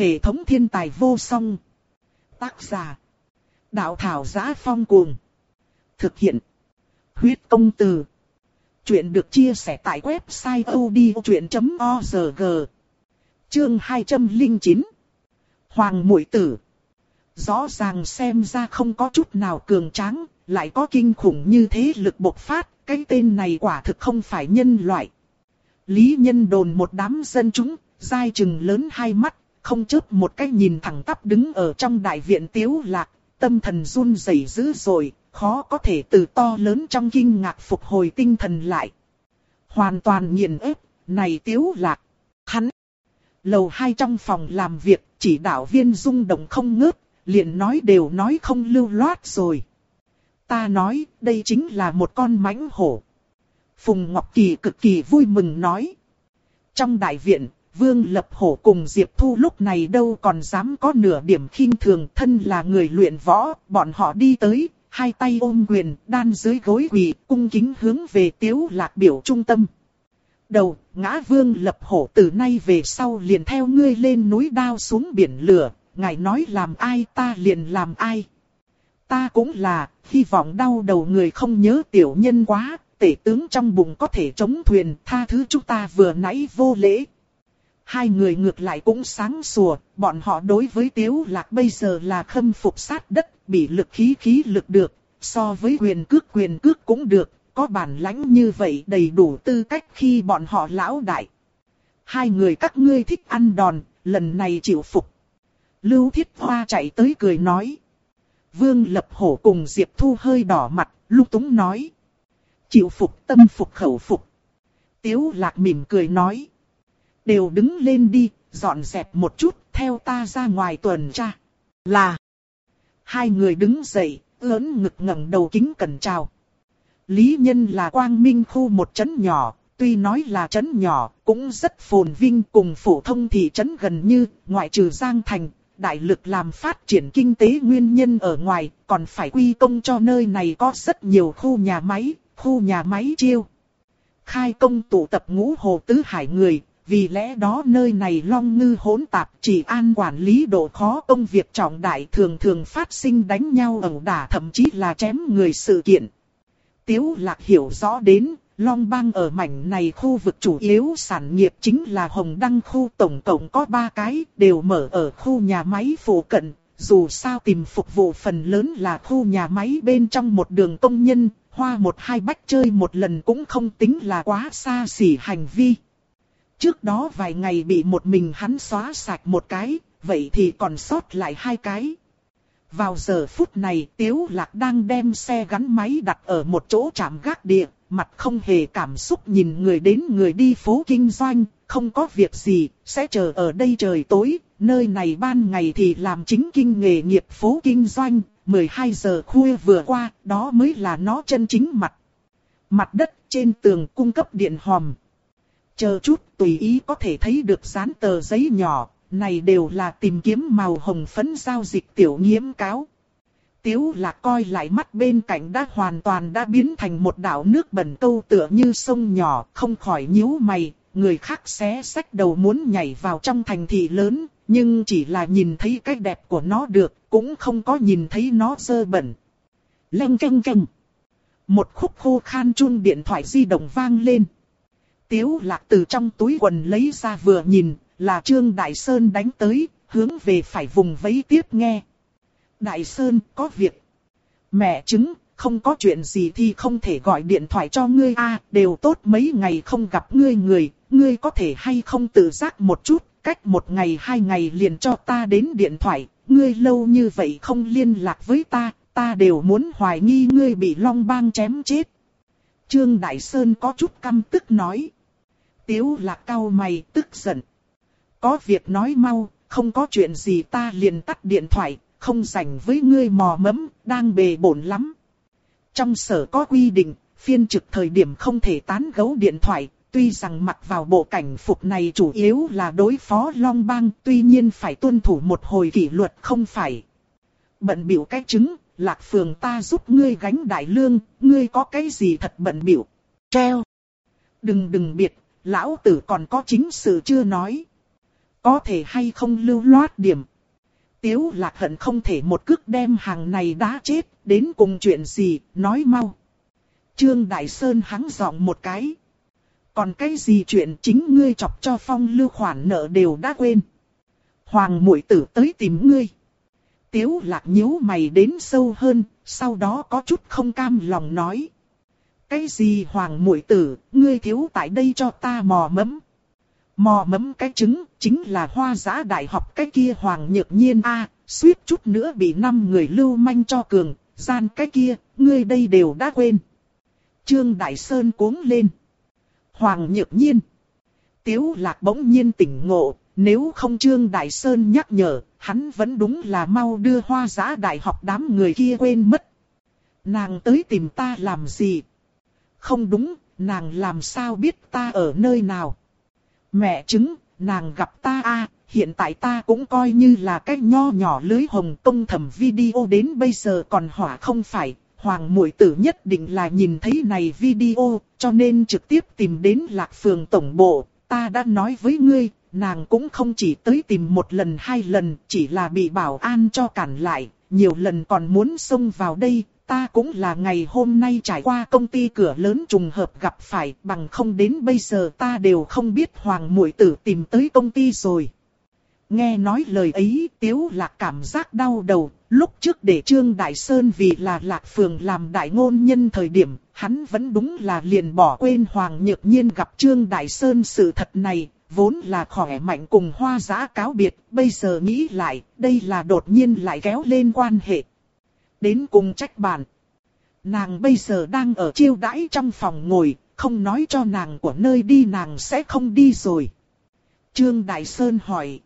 Hệ thống thiên tài vô song. Tác giả. Đạo thảo giá phong cuồng. Thực hiện. Huyết công từ. Chuyện được chia sẻ tại website odchuyện.org. Chương 209. Hoàng mũi tử. Rõ ràng xem ra không có chút nào cường tráng, lại có kinh khủng như thế lực bộc phát, cái tên này quả thực không phải nhân loại. Lý nhân đồn một đám dân chúng, dai chừng lớn hai mắt, không chớp một cái nhìn thẳng tắp đứng ở trong đại viện tiếu lạc, tâm thần run rẩy dữ rồi, khó có thể từ to lớn trong kinh ngạc phục hồi tinh thần lại. Hoàn toàn nghiền ép, này tiếu lạc, hắn. Lầu hai trong phòng làm việc, chỉ đạo viên rung động không ngớt, liền nói đều nói không lưu loát rồi. Ta nói, đây chính là một con mãnh hổ. Phùng Ngọc Kỳ cực kỳ vui mừng nói. Trong đại viện, Vương Lập Hổ cùng Diệp Thu lúc này đâu còn dám có nửa điểm khinh thường thân là người luyện võ, bọn họ đi tới, hai tay ôm quyền, đan dưới gối quỳ, cung kính hướng về tiếu lạc biểu trung tâm. Đầu, ngã Vương Lập Hổ từ nay về sau liền theo ngươi lên núi đao xuống biển lửa, ngài nói làm ai ta liền làm ai. Ta cũng là, hy vọng đau đầu người không nhớ tiểu nhân quá, tể tướng trong bụng có thể chống thuyền, tha thứ chúng ta vừa nãy vô lễ. Hai người ngược lại cũng sáng sủa, bọn họ đối với tiếu lạc bây giờ là khâm phục sát đất, bị lực khí khí lực được, so với quyền cước quyền cước cũng được, có bản lãnh như vậy đầy đủ tư cách khi bọn họ lão đại. Hai người các ngươi thích ăn đòn, lần này chịu phục. Lưu Thiết Hoa chạy tới cười nói. Vương Lập Hổ cùng Diệp Thu hơi đỏ mặt, lúc túng nói. Chịu phục tâm phục khẩu phục. Tiếu lạc mỉm cười nói. Đều đứng lên đi, dọn dẹp một chút, theo ta ra ngoài tuần tra. Là. Hai người đứng dậy, lớn ngực ngẩng đầu kính cẩn chào. Lý Nhân là quang minh khu một trấn nhỏ, tuy nói là trấn nhỏ, cũng rất phồn vinh cùng phổ thông thị trấn gần như, ngoại trừ Giang Thành, đại lực làm phát triển kinh tế nguyên nhân ở ngoài, còn phải quy công cho nơi này có rất nhiều khu nhà máy, khu nhà máy chiêu. Khai công tụ tập ngũ hồ tứ hải người, vì lẽ đó nơi này long ngư hỗn tạp chỉ an quản lý độ khó công việc trọng đại thường thường phát sinh đánh nhau ẩu đả thậm chí là chém người sự kiện. Tiếu lạc hiểu rõ đến, Long Bang ở mảnh này khu vực chủ yếu sản nghiệp chính là Hồng Đăng khu tổng cộng có 3 cái, đều mở ở khu nhà máy phụ cận. Dù sao tìm phục vụ phần lớn là khu nhà máy bên trong một đường công nhân, hoa một hai bách chơi một lần cũng không tính là quá xa xỉ hành vi. Trước đó vài ngày bị một mình hắn xóa sạch một cái, vậy thì còn sót lại hai cái. Vào giờ phút này Tiếu Lạc đang đem xe gắn máy đặt ở một chỗ trạm gác địa, mặt không hề cảm xúc nhìn người đến người đi phố kinh doanh, không có việc gì, sẽ chờ ở đây trời tối, nơi này ban ngày thì làm chính kinh nghề nghiệp phố kinh doanh, 12 giờ khuya vừa qua, đó mới là nó chân chính mặt. Mặt đất trên tường cung cấp điện hòm. Chờ chút tùy ý có thể thấy được dán tờ giấy nhỏ, này đều là tìm kiếm màu hồng phấn giao dịch tiểu nghiễm cáo. Tiếu lạc coi lại mắt bên cạnh đã hoàn toàn đã biến thành một đảo nước bẩn câu tựa như sông nhỏ, không khỏi nhíu mày, người khác xé sách đầu muốn nhảy vào trong thành thị lớn, nhưng chỉ là nhìn thấy cái đẹp của nó được, cũng không có nhìn thấy nó dơ bẩn. Leng keng keng Một khúc khô khan chun điện thoại di động vang lên. Tiếu lạc từ trong túi quần lấy ra vừa nhìn, là Trương Đại Sơn đánh tới, hướng về phải vùng vẫy tiếp nghe. Đại Sơn, có việc. Mẹ chứng, không có chuyện gì thì không thể gọi điện thoại cho ngươi a đều tốt mấy ngày không gặp ngươi người, ngươi có thể hay không tự giác một chút, cách một ngày hai ngày liền cho ta đến điện thoại, ngươi lâu như vậy không liên lạc với ta, ta đều muốn hoài nghi ngươi bị long bang chém chết. Trương Đại Sơn có chút căm tức nói. Tiếu lạc cao mày tức giận. Có việc nói mau, không có chuyện gì ta liền tắt điện thoại, không rảnh với ngươi mò mẫm, đang bề bổn lắm. Trong sở có quy định, phiên trực thời điểm không thể tán gấu điện thoại, tuy rằng mặc vào bộ cảnh phục này chủ yếu là đối phó Long Bang, tuy nhiên phải tuân thủ một hồi kỷ luật không phải. Bận biểu cái chứng, lạc phường ta giúp ngươi gánh đại lương, ngươi có cái gì thật bận biểu. Treo. Đừng đừng biệt, lão tử còn có chính sự chưa nói. Có thể hay không lưu loát điểm. Tiếu lạc hận không thể một cước đem hàng này đã chết, đến cùng chuyện gì, nói mau. Trương Đại Sơn hắng giọng một cái. Còn cái gì chuyện chính ngươi chọc cho phong lưu khoản nợ đều đã quên. Hoàng mũi tử tới tìm ngươi. Tiếu lạc nhíu mày đến sâu hơn, sau đó có chút không cam lòng nói. Cái gì hoàng muội tử, ngươi thiếu tại đây cho ta mò mẫm. Mò mẫm cái trứng, chính là hoa giá đại học cái kia hoàng nhược nhiên a suýt chút nữa bị năm người lưu manh cho cường, gian cái kia, ngươi đây đều đã quên. Trương Đại Sơn cuống lên. Hoàng nhược nhiên. Tiếu lạc bỗng nhiên tỉnh ngộ, nếu không Trương Đại Sơn nhắc nhở, hắn vẫn đúng là mau đưa hoa giá đại học đám người kia quên mất. Nàng tới tìm ta làm gì? Không đúng, nàng làm sao biết ta ở nơi nào? Mẹ chứng, nàng gặp ta a hiện tại ta cũng coi như là cái nho nhỏ lưới hồng công thẩm video đến bây giờ còn hỏa không phải. Hoàng muội tử nhất định là nhìn thấy này video, cho nên trực tiếp tìm đến lạc phường tổng bộ. Ta đã nói với ngươi, nàng cũng không chỉ tới tìm một lần hai lần, chỉ là bị bảo an cho cản lại, nhiều lần còn muốn xông vào đây, ta cũng là ngày hôm nay trải qua công ty cửa lớn trùng hợp gặp phải, bằng không đến bây giờ ta đều không biết hoàng muội tử tìm tới công ty rồi. Nghe nói lời ấy, tiếu là cảm giác đau đầu, lúc trước để Trương Đại Sơn vì là lạc phường làm đại ngôn nhân thời điểm, hắn vẫn đúng là liền bỏ quên Hoàng Nhược Nhiên gặp Trương Đại Sơn sự thật này, vốn là khỏe mạnh cùng hoa giã cáo biệt, bây giờ nghĩ lại, đây là đột nhiên lại kéo lên quan hệ. Đến cùng trách bạn. Nàng bây giờ đang ở chiêu đãi trong phòng ngồi, không nói cho nàng của nơi đi nàng sẽ không đi rồi. Trương Đại Sơn hỏi.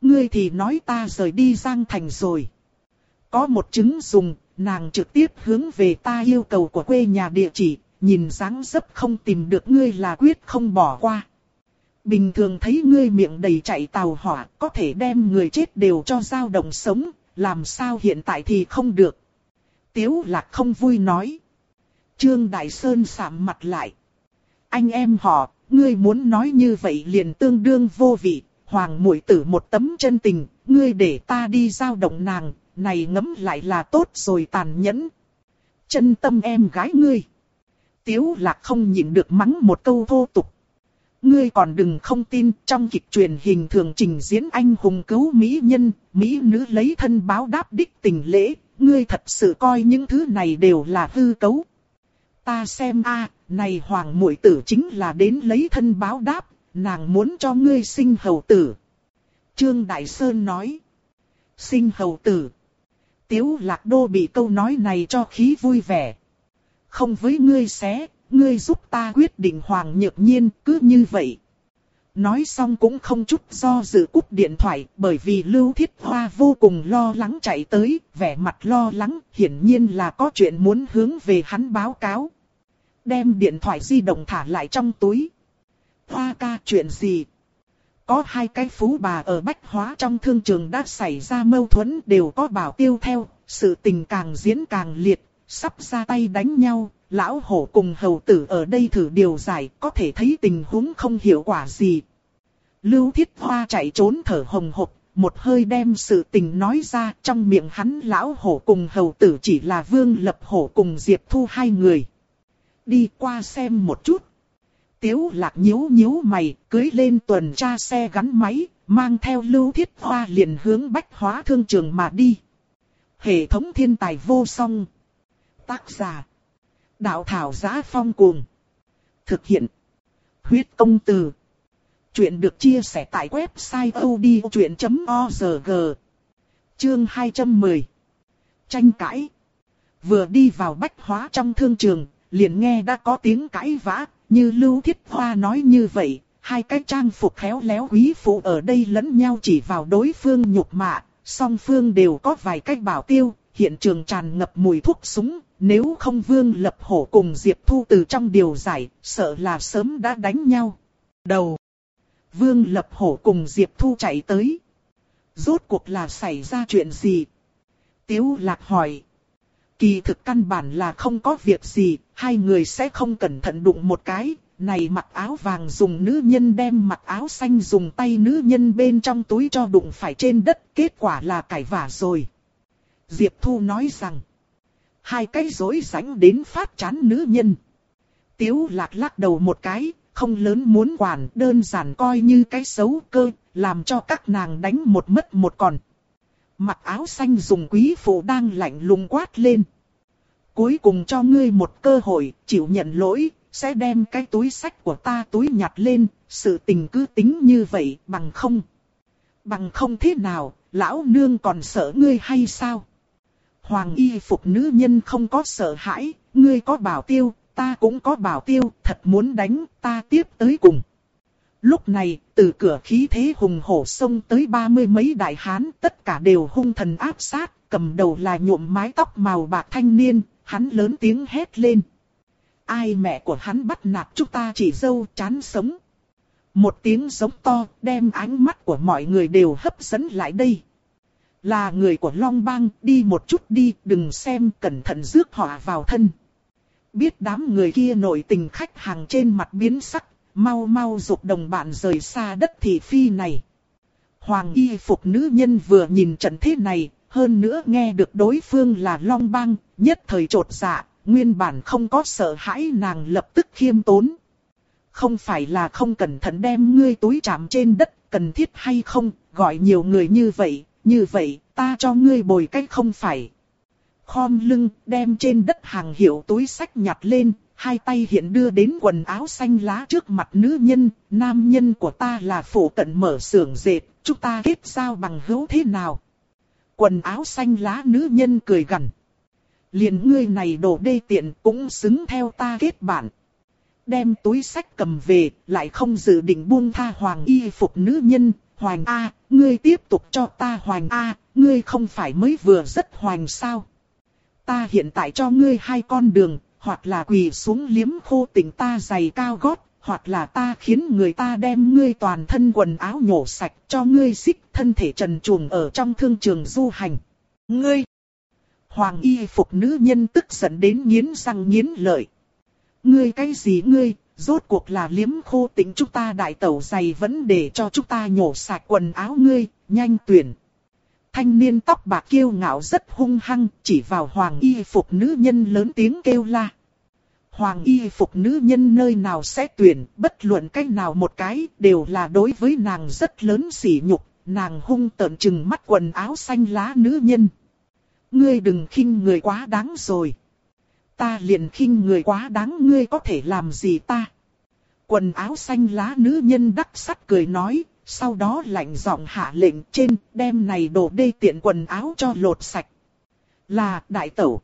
Ngươi thì nói ta rời đi Giang Thành rồi. Có một chứng dùng, nàng trực tiếp hướng về ta yêu cầu của quê nhà địa chỉ, nhìn dáng dấp không tìm được ngươi là quyết không bỏ qua. Bình thường thấy ngươi miệng đầy chạy tàu hỏa, có thể đem người chết đều cho dao động sống, làm sao hiện tại thì không được. Tiếu lạc không vui nói. Trương Đại Sơn sạm mặt lại. Anh em họ, ngươi muốn nói như vậy liền tương đương vô vị, hoàng muội tử một tấm chân tình, ngươi để ta đi giao động nàng, này ngấm lại là tốt rồi tàn nhẫn. Chân tâm em gái ngươi. Tiếu lạc không nhịn được mắng một câu thô tục. Ngươi còn đừng không tin, trong kịch truyền hình thường trình diễn anh hùng cứu mỹ nhân, mỹ nữ lấy thân báo đáp đích tình lễ, ngươi thật sự coi những thứ này đều là hư cấu. Ta xem a, này hoàng muội tử chính là đến lấy thân báo đáp, nàng muốn cho ngươi sinh hầu tử. Trương Đại Sơn nói, sinh hầu tử. Tiếu lạc đô bị câu nói này cho khí vui vẻ. Không với ngươi xé, ngươi giúp ta quyết định hoàng nhược nhiên, cứ như vậy. Nói xong cũng không chút do dự cúp điện thoại, bởi vì Lưu Thiết Hoa vô cùng lo lắng chạy tới, vẻ mặt lo lắng, hiển nhiên là có chuyện muốn hướng về hắn báo cáo. Đem điện thoại di động thả lại trong túi. Hoa ca chuyện gì? Có hai cái phú bà ở Bách Hóa trong thương trường đã xảy ra mâu thuẫn đều có bảo tiêu theo, sự tình càng diễn càng liệt, sắp ra tay đánh nhau, lão hổ cùng hầu tử ở đây thử điều giải, có thể thấy tình huống không hiệu quả gì. Lưu Thiết Hoa chạy trốn thở hồng hộc, một hơi đem sự tình nói ra trong miệng hắn lão hổ cùng hầu tử chỉ là vương lập hổ cùng Diệp Thu hai người. Đi qua xem một chút. Tiếu lạc nhíu nhíu mày, cưới lên tuần tra xe gắn máy, mang theo lưu thiết hoa liền hướng bách hóa thương trường mà đi. Hệ thống thiên tài vô song. Tác giả. Đạo thảo giá phong cuồng. Thực hiện. Huyết công từ. Chuyện được chia sẻ tại website odchuyện.org. Chương 210. Tranh cãi. Vừa đi vào bách hóa trong thương trường, liền nghe đã có tiếng cãi vã, như Lưu Thiết Hoa nói như vậy, hai cái trang phục khéo léo quý phụ ở đây lẫn nhau chỉ vào đối phương nhục mạ, song phương đều có vài cách bảo tiêu, hiện trường tràn ngập mùi thuốc súng, nếu không Vương Lập Hổ cùng Diệp Thu từ trong điều giải, sợ là sớm đã đánh nhau. Đầu Vương Lập Hổ cùng Diệp Thu chạy tới. Rốt cuộc là xảy ra chuyện gì? Tiếu Lạc hỏi. Kỳ thực căn bản là không có việc gì, hai người sẽ không cẩn thận đụng một cái, này mặc áo vàng dùng nữ nhân đem mặc áo xanh dùng tay nữ nhân bên trong túi cho đụng phải trên đất, kết quả là cải vả rồi. Diệp Thu nói rằng, hai cái rối sánh đến phát chán nữ nhân. Tiếu lạc lắc đầu một cái, không lớn muốn quản, đơn giản coi như cái xấu cơ, làm cho các nàng đánh một mất một còn. Mặc áo xanh dùng quý phụ đang lạnh lùng quát lên. Cuối cùng cho ngươi một cơ hội, chịu nhận lỗi, sẽ đem cái túi sách của ta túi nhặt lên, sự tình cứ tính như vậy, bằng không. Bằng không thế nào, lão nương còn sợ ngươi hay sao? Hoàng y phục nữ nhân không có sợ hãi, ngươi có bảo tiêu, ta cũng có bảo tiêu, thật muốn đánh, ta tiếp tới cùng. Lúc này, từ cửa khí thế hùng hổ xông tới ba mươi mấy đại hán, tất cả đều hung thần áp sát, cầm đầu là nhuộm mái tóc màu bạc thanh niên, hắn lớn tiếng hét lên. Ai mẹ của hắn bắt nạt chúng ta chỉ dâu chán sống. Một tiếng giống to, đem ánh mắt của mọi người đều hấp dẫn lại đây. Là người của Long Bang, đi một chút đi, đừng xem, cẩn thận rước họ vào thân. Biết đám người kia nổi tình khách hàng trên mặt biến sắc, mau mau dục đồng bạn rời xa đất thị phi này. Hoàng y phục nữ nhân vừa nhìn trận thế này, hơn nữa nghe được đối phương là Long Bang, nhất thời trột dạ, nguyên bản không có sợ hãi nàng lập tức khiêm tốn. Không phải là không cẩn thận đem ngươi túi chạm trên đất, cần thiết hay không, gọi nhiều người như vậy, như vậy, ta cho ngươi bồi cách không phải. Khom lưng, đem trên đất hàng hiệu túi sách nhặt lên, hai tay hiện đưa đến quần áo xanh lá trước mặt nữ nhân, nam nhân của ta là phổ cận mở xưởng dệt, chúng ta kết giao bằng hữu thế nào? Quần áo xanh lá nữ nhân cười gằn. Liền ngươi này đồ đê tiện cũng xứng theo ta kết bạn. Đem túi sách cầm về, lại không dự định buông tha hoàng y phục nữ nhân, Hoành A, ngươi tiếp tục cho ta Hoành A, ngươi không phải mới vừa rất hoành sao. Ta hiện tại cho ngươi hai con đường, hoặc là quỳ xuống liếm khô tình ta giày cao gót, hoặc là ta khiến người ta đem ngươi toàn thân quần áo nhổ sạch cho ngươi xích thân thể trần truồng ở trong thương trường du hành. Ngươi! Hoàng y phục nữ nhân tức giận đến nghiến răng nghiến lợi. Ngươi cái gì ngươi, rốt cuộc là liếm khô tính chúng ta đại tẩu giày vẫn để cho chúng ta nhổ sạch quần áo ngươi, nhanh tuyển. Thanh niên tóc bạc kiêu ngạo rất hung hăng, chỉ vào hoàng y phục nữ nhân lớn tiếng kêu la. Hoàng y phục nữ nhân nơi nào sẽ tuyển, bất luận cách nào một cái, đều là đối với nàng rất lớn sỉ nhục, nàng hung tợn chừng mắt quần áo xanh lá nữ nhân. Ngươi đừng khinh người quá đáng rồi. Ta liền khinh người quá đáng ngươi có thể làm gì ta. Quần áo xanh lá nữ nhân đắc sắt cười nói, sau đó lạnh giọng hạ lệnh trên, đem này đổ đê tiện quần áo cho lột sạch. Là đại tẩu.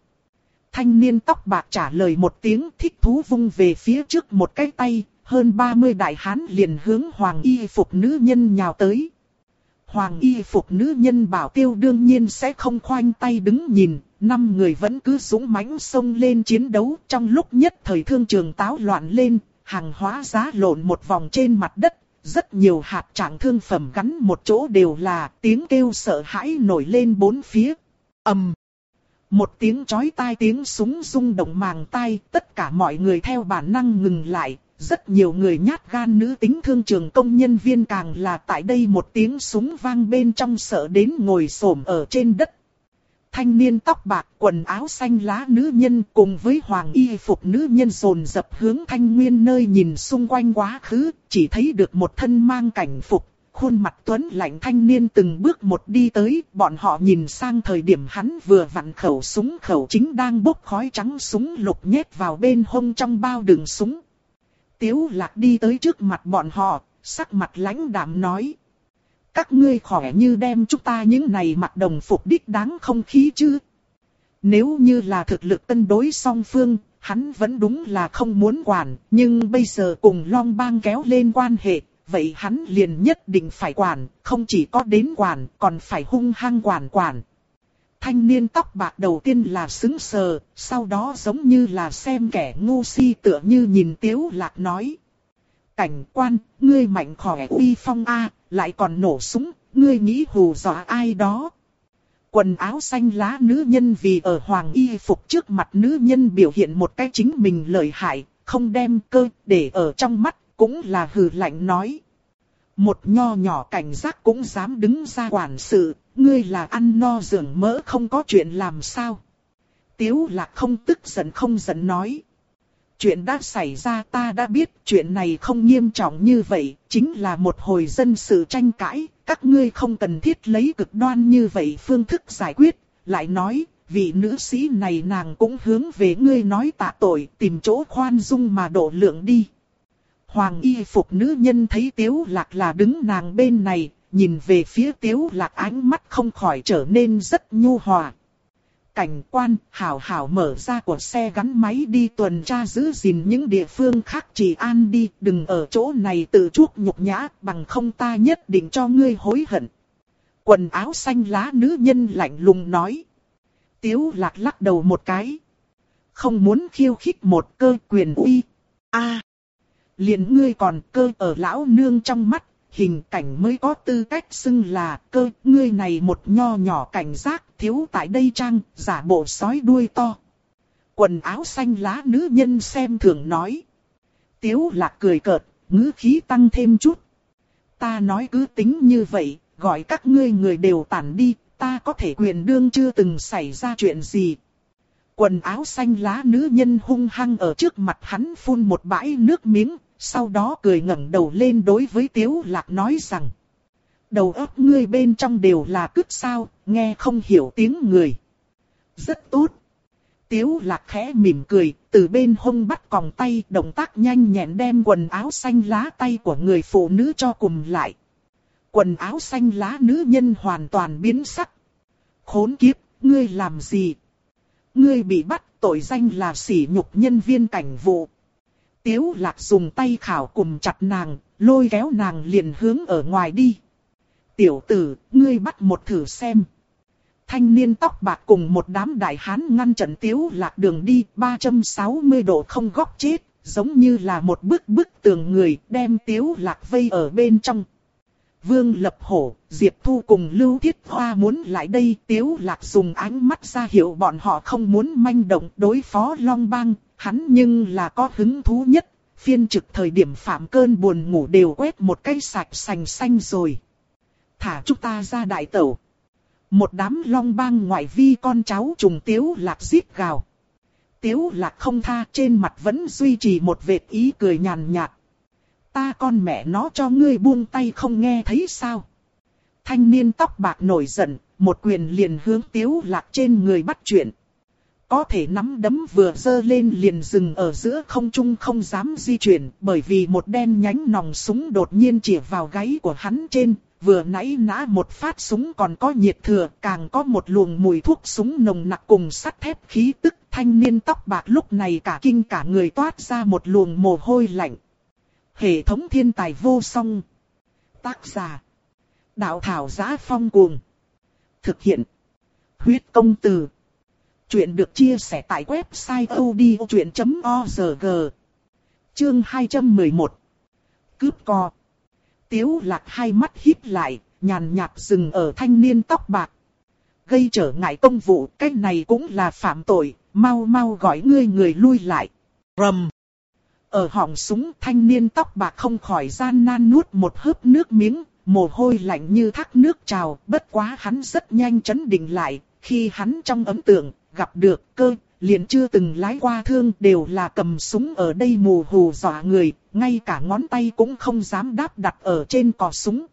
Thanh niên tóc bạc trả lời một tiếng thích thú vung về phía trước một cái tay, hơn 30 đại hán liền hướng hoàng y phục nữ nhân nhào tới. Hoàng y phục nữ nhân bảo tiêu đương nhiên sẽ không khoanh tay đứng nhìn, năm người vẫn cứ súng mãnh xông lên chiến đấu trong lúc nhất thời thương trường táo loạn lên, hàng hóa giá lộn một vòng trên mặt đất, rất nhiều hạt trạng thương phẩm gắn một chỗ đều là tiếng kêu sợ hãi nổi lên bốn phía. ầm Một tiếng chói tai tiếng súng rung động màng tai, tất cả mọi người theo bản năng ngừng lại, rất nhiều người nhát gan nữ tính thương trường công nhân viên càng là tại đây một tiếng súng vang bên trong sợ đến ngồi xổm ở trên đất. Thanh niên tóc bạc quần áo xanh lá nữ nhân cùng với hoàng y phục nữ nhân rồn dập hướng thanh nguyên nơi nhìn xung quanh quá khứ, chỉ thấy được một thân mang cảnh phục, khuôn mặt tuấn lạnh thanh niên từng bước một đi tới, bọn họ nhìn sang thời điểm hắn vừa vặn khẩu súng khẩu chính đang bốc khói trắng súng lục nhét vào bên hông trong bao đường súng. Tiếu lạc đi tới trước mặt bọn họ, sắc mặt lãnh đạm nói. Các ngươi khỏe như đem chúng ta những này mặc đồng phục đích đáng không khí chứ. Nếu như là thực lực tân đối song phương, hắn vẫn đúng là không muốn quản, nhưng bây giờ cùng Long Bang kéo lên quan hệ, vậy hắn liền nhất định phải quản, không chỉ có đến quản, còn phải hung hăng quản quản. Thanh niên tóc bạc đầu tiên là xứng sờ, sau đó giống như là xem kẻ ngu si tựa như nhìn tiếu lạc nói. Cảnh quan, ngươi mạnh khỏe uy phong a, lại còn nổ súng, ngươi nghĩ hù dọa ai đó. Quần áo xanh lá nữ nhân vì ở hoàng y phục trước mặt nữ nhân biểu hiện một cái chính mình lợi hại, không đem cơ để ở trong mắt, cũng là hừ lạnh nói. Một nho nhỏ cảnh giác cũng dám đứng ra quản sự, ngươi là ăn no dưỡng mỡ không có chuyện làm sao. Tiếu lạc không tức giận không giận nói. Chuyện đã xảy ra ta đã biết chuyện này không nghiêm trọng như vậy, chính là một hồi dân sự tranh cãi, các ngươi không cần thiết lấy cực đoan như vậy phương thức giải quyết, lại nói, vị nữ sĩ này nàng cũng hướng về ngươi nói tạ tội, tìm chỗ khoan dung mà độ lượng đi. Hoàng y phục nữ nhân thấy tiếu lạc là đứng nàng bên này, nhìn về phía tiếu lạc ánh mắt không khỏi trở nên rất nhu hòa. Cảnh quan hảo hảo mở ra của xe gắn máy đi tuần tra giữ gìn những địa phương khác chỉ an đi, đừng ở chỗ này tự chuốc nhục nhã, bằng không ta nhất định cho ngươi hối hận. Quần áo xanh lá nữ nhân lạnh lùng nói. Tiếu lạc lắc đầu một cái. Không muốn khiêu khích một cơ quyền uy. a liền ngươi còn cơ ở lão nương trong mắt, hình cảnh mới có tư cách xưng là cơ, ngươi này một nho nhỏ cảnh giác thiếu tại đây trang, giả bộ sói đuôi to. Quần áo xanh lá nữ nhân xem thường nói. Tiếu lạc cười cợt, ngữ khí tăng thêm chút. Ta nói cứ tính như vậy, gọi các ngươi người đều tản đi, ta có thể quyền đương chưa từng xảy ra chuyện gì. Quần áo xanh lá nữ nhân hung hăng ở trước mặt hắn phun một bãi nước miếng, sau đó cười ngẩng đầu lên đối với Tiếu Lạc nói rằng. Đầu óc ngươi bên trong đều là cứt sao, nghe không hiểu tiếng người. Rất tốt. Tiếu Lạc khẽ mỉm cười, từ bên hông bắt còng tay, động tác nhanh nhẹn đem quần áo xanh lá tay của người phụ nữ cho cùng lại. Quần áo xanh lá nữ nhân hoàn toàn biến sắc. Khốn kiếp, ngươi làm gì? Ngươi bị bắt tội danh là sỉ nhục nhân viên cảnh vụ. Tiếu lạc dùng tay khảo cùng chặt nàng, lôi kéo nàng liền hướng ở ngoài đi. Tiểu tử, ngươi bắt một thử xem. Thanh niên tóc bạc cùng một đám đại hán ngăn trận tiếu lạc đường đi 360 độ không góc chết, giống như là một bức bức tường người đem tiếu lạc vây ở bên trong. Vương Lập Hổ, Diệp Thu cùng Lưu Thiết Hoa muốn lại đây, Tiếu Lạc dùng ánh mắt ra hiệu bọn họ không muốn manh động đối phó Long Bang, hắn nhưng là có hứng thú nhất, phiên trực thời điểm phạm cơn buồn ngủ đều quét một cái sạch sành xanh rồi. Thả chúng ta ra đại tẩu. Một đám long bang ngoại vi con cháu trùng tiếu lạc giết gào. Tiếu lạc không tha trên mặt vẫn duy trì một vệt ý cười nhàn nhạt. Ta con mẹ nó cho ngươi buông tay không nghe thấy sao. Thanh niên tóc bạc nổi giận, một quyền liền hướng tiếu lạc trên người bắt chuyện. Có thể nắm đấm vừa dơ lên liền dừng ở giữa không trung không dám di chuyển bởi vì một đen nhánh nòng súng đột nhiên chỉ vào gáy của hắn trên, vừa nãy nã một phát súng còn có nhiệt thừa, càng có một luồng mùi thuốc súng nồng nặc cùng sắt thép khí tức thanh niên tóc bạc lúc này cả kinh cả người toát ra một luồng mồ hôi lạnh. Hệ thống thiên tài vô song. Tác giả. Đạo thảo giá phong cuồng. Thực hiện. Huyết công từ. Chuyện được chia sẻ tại website odchuyện.org Chương 211 Cướp co Tiếu lạc hai mắt híp lại, nhàn nhạt dừng ở thanh niên tóc bạc. Gây trở ngại công vụ, cái này cũng là phạm tội, mau mau gọi ngươi người lui lại. Rầm. Ở họng súng thanh niên tóc bạc không khỏi gian nan nuốt một hớp nước miếng, mồ hôi lạnh như thác nước trào, bất quá hắn rất nhanh chấn định lại, khi hắn trong ấm tượng, gặp được cơ, liền chưa từng lái qua thương đều là cầm súng ở đây mù hù dọa người, ngay cả ngón tay cũng không dám đáp đặt ở trên cò súng.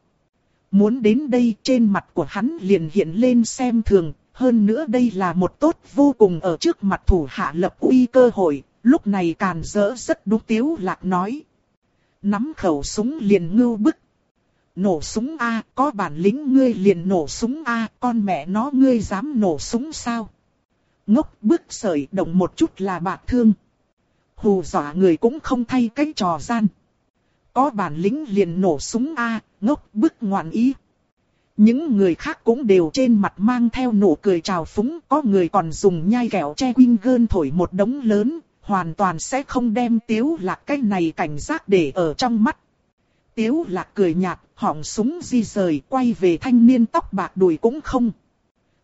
Muốn đến đây trên mặt của hắn liền hiện lên xem thường, hơn nữa đây là một tốt vô cùng ở trước mặt thủ hạ lập uy cơ hội, lúc này càn dỡ rất đúng tiếu lạc nói. Nắm khẩu súng liền ngưu bức. Nổ súng A, có bản lĩnh ngươi liền nổ súng A, con mẹ nó ngươi dám nổ súng sao? Ngốc bước sợi động một chút là bạc thương. Hù dọa người cũng không thay cái trò gian. Có bản lĩnh liền nổ súng A, ngốc bức ngoạn ý. Những người khác cũng đều trên mặt mang theo nụ cười trào phúng, có người còn dùng nhai kẹo che quynh gơn thổi một đống lớn, hoàn toàn sẽ không đem tiếu lạc cái này cảnh giác để ở trong mắt. Tiếu lạc cười nhạt, họng súng di rời, quay về thanh niên tóc bạc đùi cũng không.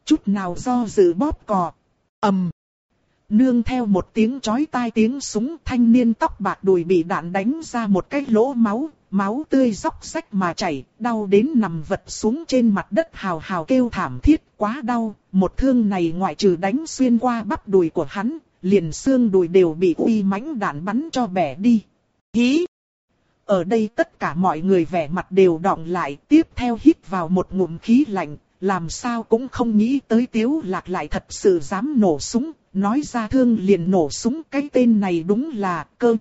Chút nào do dự bóp cò ầm. Nương theo một tiếng chói tai tiếng súng thanh niên tóc bạc đùi bị đạn đánh ra một cái lỗ máu, máu tươi róc rách mà chảy, đau đến nằm vật xuống trên mặt đất hào hào kêu thảm thiết, quá đau, một thương này ngoại trừ đánh xuyên qua bắp đùi của hắn, liền xương đùi đều bị uy mãnh đạn bắn cho bẻ đi. Hí! Ở đây tất cả mọi người vẻ mặt đều đọng lại, tiếp theo hít vào một ngụm khí lạnh, làm sao cũng không nghĩ tới tiếu lạc lại thật sự dám nổ súng, nói ra thương liền nổ súng cái tên này đúng là cơ.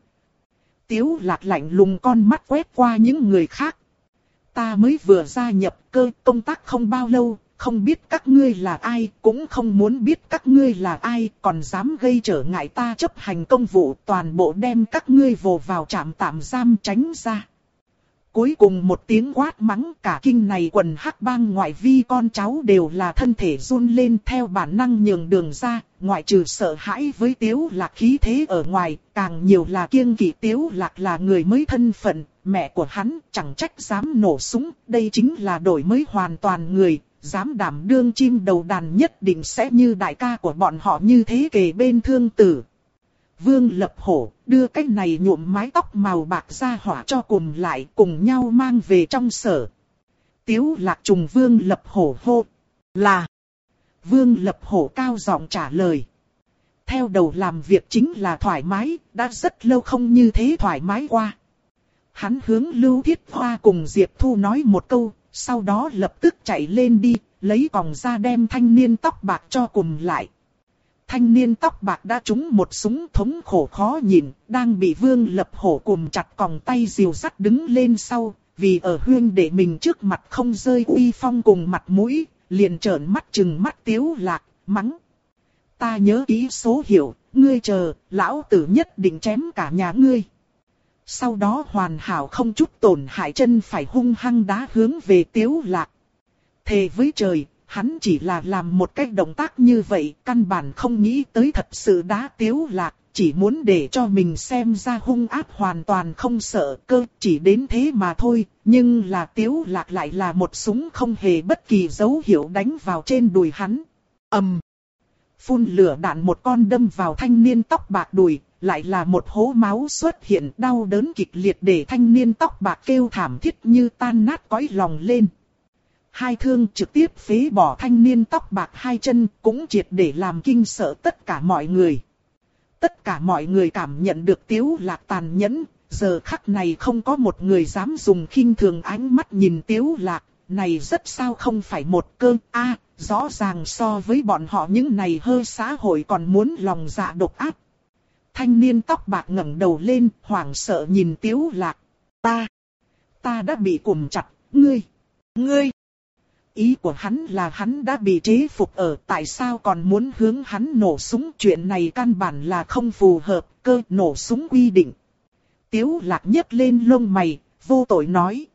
Tiếu lạc lạnh lùng con mắt quét qua những người khác. Ta mới vừa gia nhập cơ công tác không bao lâu, không biết các ngươi là ai, cũng không muốn biết các ngươi là ai, còn dám gây trở ngại ta chấp hành công vụ, toàn bộ đem các ngươi vồ vào trạm tạm giam tránh ra. Cuối cùng một tiếng quát mắng cả kinh này quần hắc bang ngoại vi con cháu đều là thân thể run lên theo bản năng nhường đường ra, ngoại trừ sợ hãi với tiếu lạc khí thế ở ngoài, càng nhiều là kiêng kỵ tiếu lạc là người mới thân phận, mẹ của hắn chẳng trách dám nổ súng, đây chính là đổi mới hoàn toàn người, dám đảm đương chim đầu đàn nhất định sẽ như đại ca của bọn họ như thế kề bên thương tử. Vương lập hổ, đưa cái này nhuộm mái tóc màu bạc ra hỏa cho cùng lại cùng nhau mang về trong sở. Tiếu lạc trùng vương lập hổ hô. Là. Vương lập hổ cao giọng trả lời. Theo đầu làm việc chính là thoải mái, đã rất lâu không như thế thoải mái qua. Hắn hướng Lưu Thiết Hoa cùng Diệp Thu nói một câu, sau đó lập tức chạy lên đi, lấy còng ra đem thanh niên tóc bạc cho cùng lại. Thanh niên tóc bạc đã trúng một súng thống khổ khó nhìn, đang bị vương lập hổ cùng chặt còng tay diều sắt đứng lên sau, vì ở huyên để mình trước mặt không rơi uy phong cùng mặt mũi, liền trợn mắt chừng mắt tiếu lạc, mắng. Ta nhớ kỹ số hiệu, ngươi chờ, lão tử nhất định chém cả nhà ngươi. Sau đó hoàn hảo không chút tổn hại chân phải hung hăng đá hướng về tiếu lạc. Thề với trời, hắn chỉ là làm một cái động tác như vậy, căn bản không nghĩ tới thật sự đá tiếu lạc, chỉ muốn để cho mình xem ra hung ác hoàn toàn không sợ cơ, chỉ đến thế mà thôi, nhưng là tiếu lạc lại là một súng không hề bất kỳ dấu hiệu đánh vào trên đùi hắn. ầm, Phun lửa đạn một con đâm vào thanh niên tóc bạc đùi, lại là một hố máu xuất hiện đau đớn kịch liệt để thanh niên tóc bạc kêu thảm thiết như tan nát cõi lòng lên. Hai thương trực tiếp phế bỏ thanh niên tóc bạc hai chân cũng triệt để làm kinh sợ tất cả mọi người. Tất cả mọi người cảm nhận được tiếu lạc tàn nhẫn, giờ khắc này không có một người dám dùng khinh thường ánh mắt nhìn tiếu lạc, này rất sao không phải một cơn a à, rõ ràng so với bọn họ những này hơi xã hội còn muốn lòng dạ độc ác. Thanh niên tóc bạc ngẩng đầu lên, hoảng sợ nhìn tiếu lạc. Ta, ta đã bị cùm chặt, ngươi, ngươi. Ý của hắn là hắn đã bị chế phục ở tại sao còn muốn hướng hắn nổ súng chuyện này căn bản là không phù hợp cơ nổ súng quy định. Tiếu lạc nhấc lên lông mày, vô tội nói.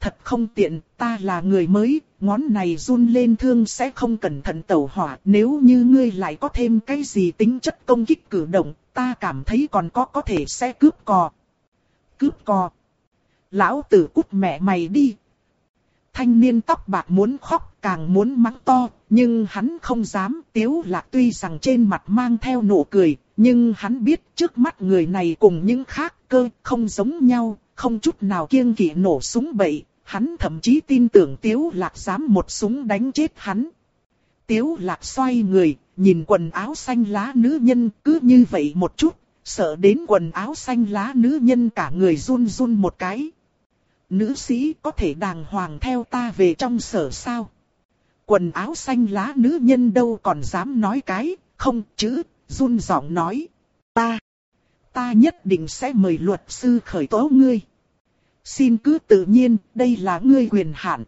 Thật không tiện, ta là người mới, ngón này run lên thương sẽ không cẩn thận tẩu hỏa. Nếu như ngươi lại có thêm cái gì tính chất công kích cử động, ta cảm thấy còn có có thể sẽ cướp cò. Cướp cò. Lão tử cút mẹ mày đi, Thanh niên tóc bạc muốn khóc càng muốn mắng to, nhưng hắn không dám. Tiếu lạc tuy rằng trên mặt mang theo nụ cười, nhưng hắn biết trước mắt người này cùng những khác cơ không giống nhau, không chút nào kiêng kỵ nổ súng bậy. Hắn thậm chí tin tưởng Tiếu lạc dám một súng đánh chết hắn. Tiếu lạc xoay người, nhìn quần áo xanh lá nữ nhân cứ như vậy một chút, sợ đến quần áo xanh lá nữ nhân cả người run run một cái. Nữ sĩ có thể đàng hoàng theo ta về trong sở sao? Quần áo xanh lá nữ nhân đâu còn dám nói cái, không chứ run giọng nói. Ta, ta nhất định sẽ mời luật sư khởi tố ngươi. Xin cứ tự nhiên, đây là ngươi quyền hạn.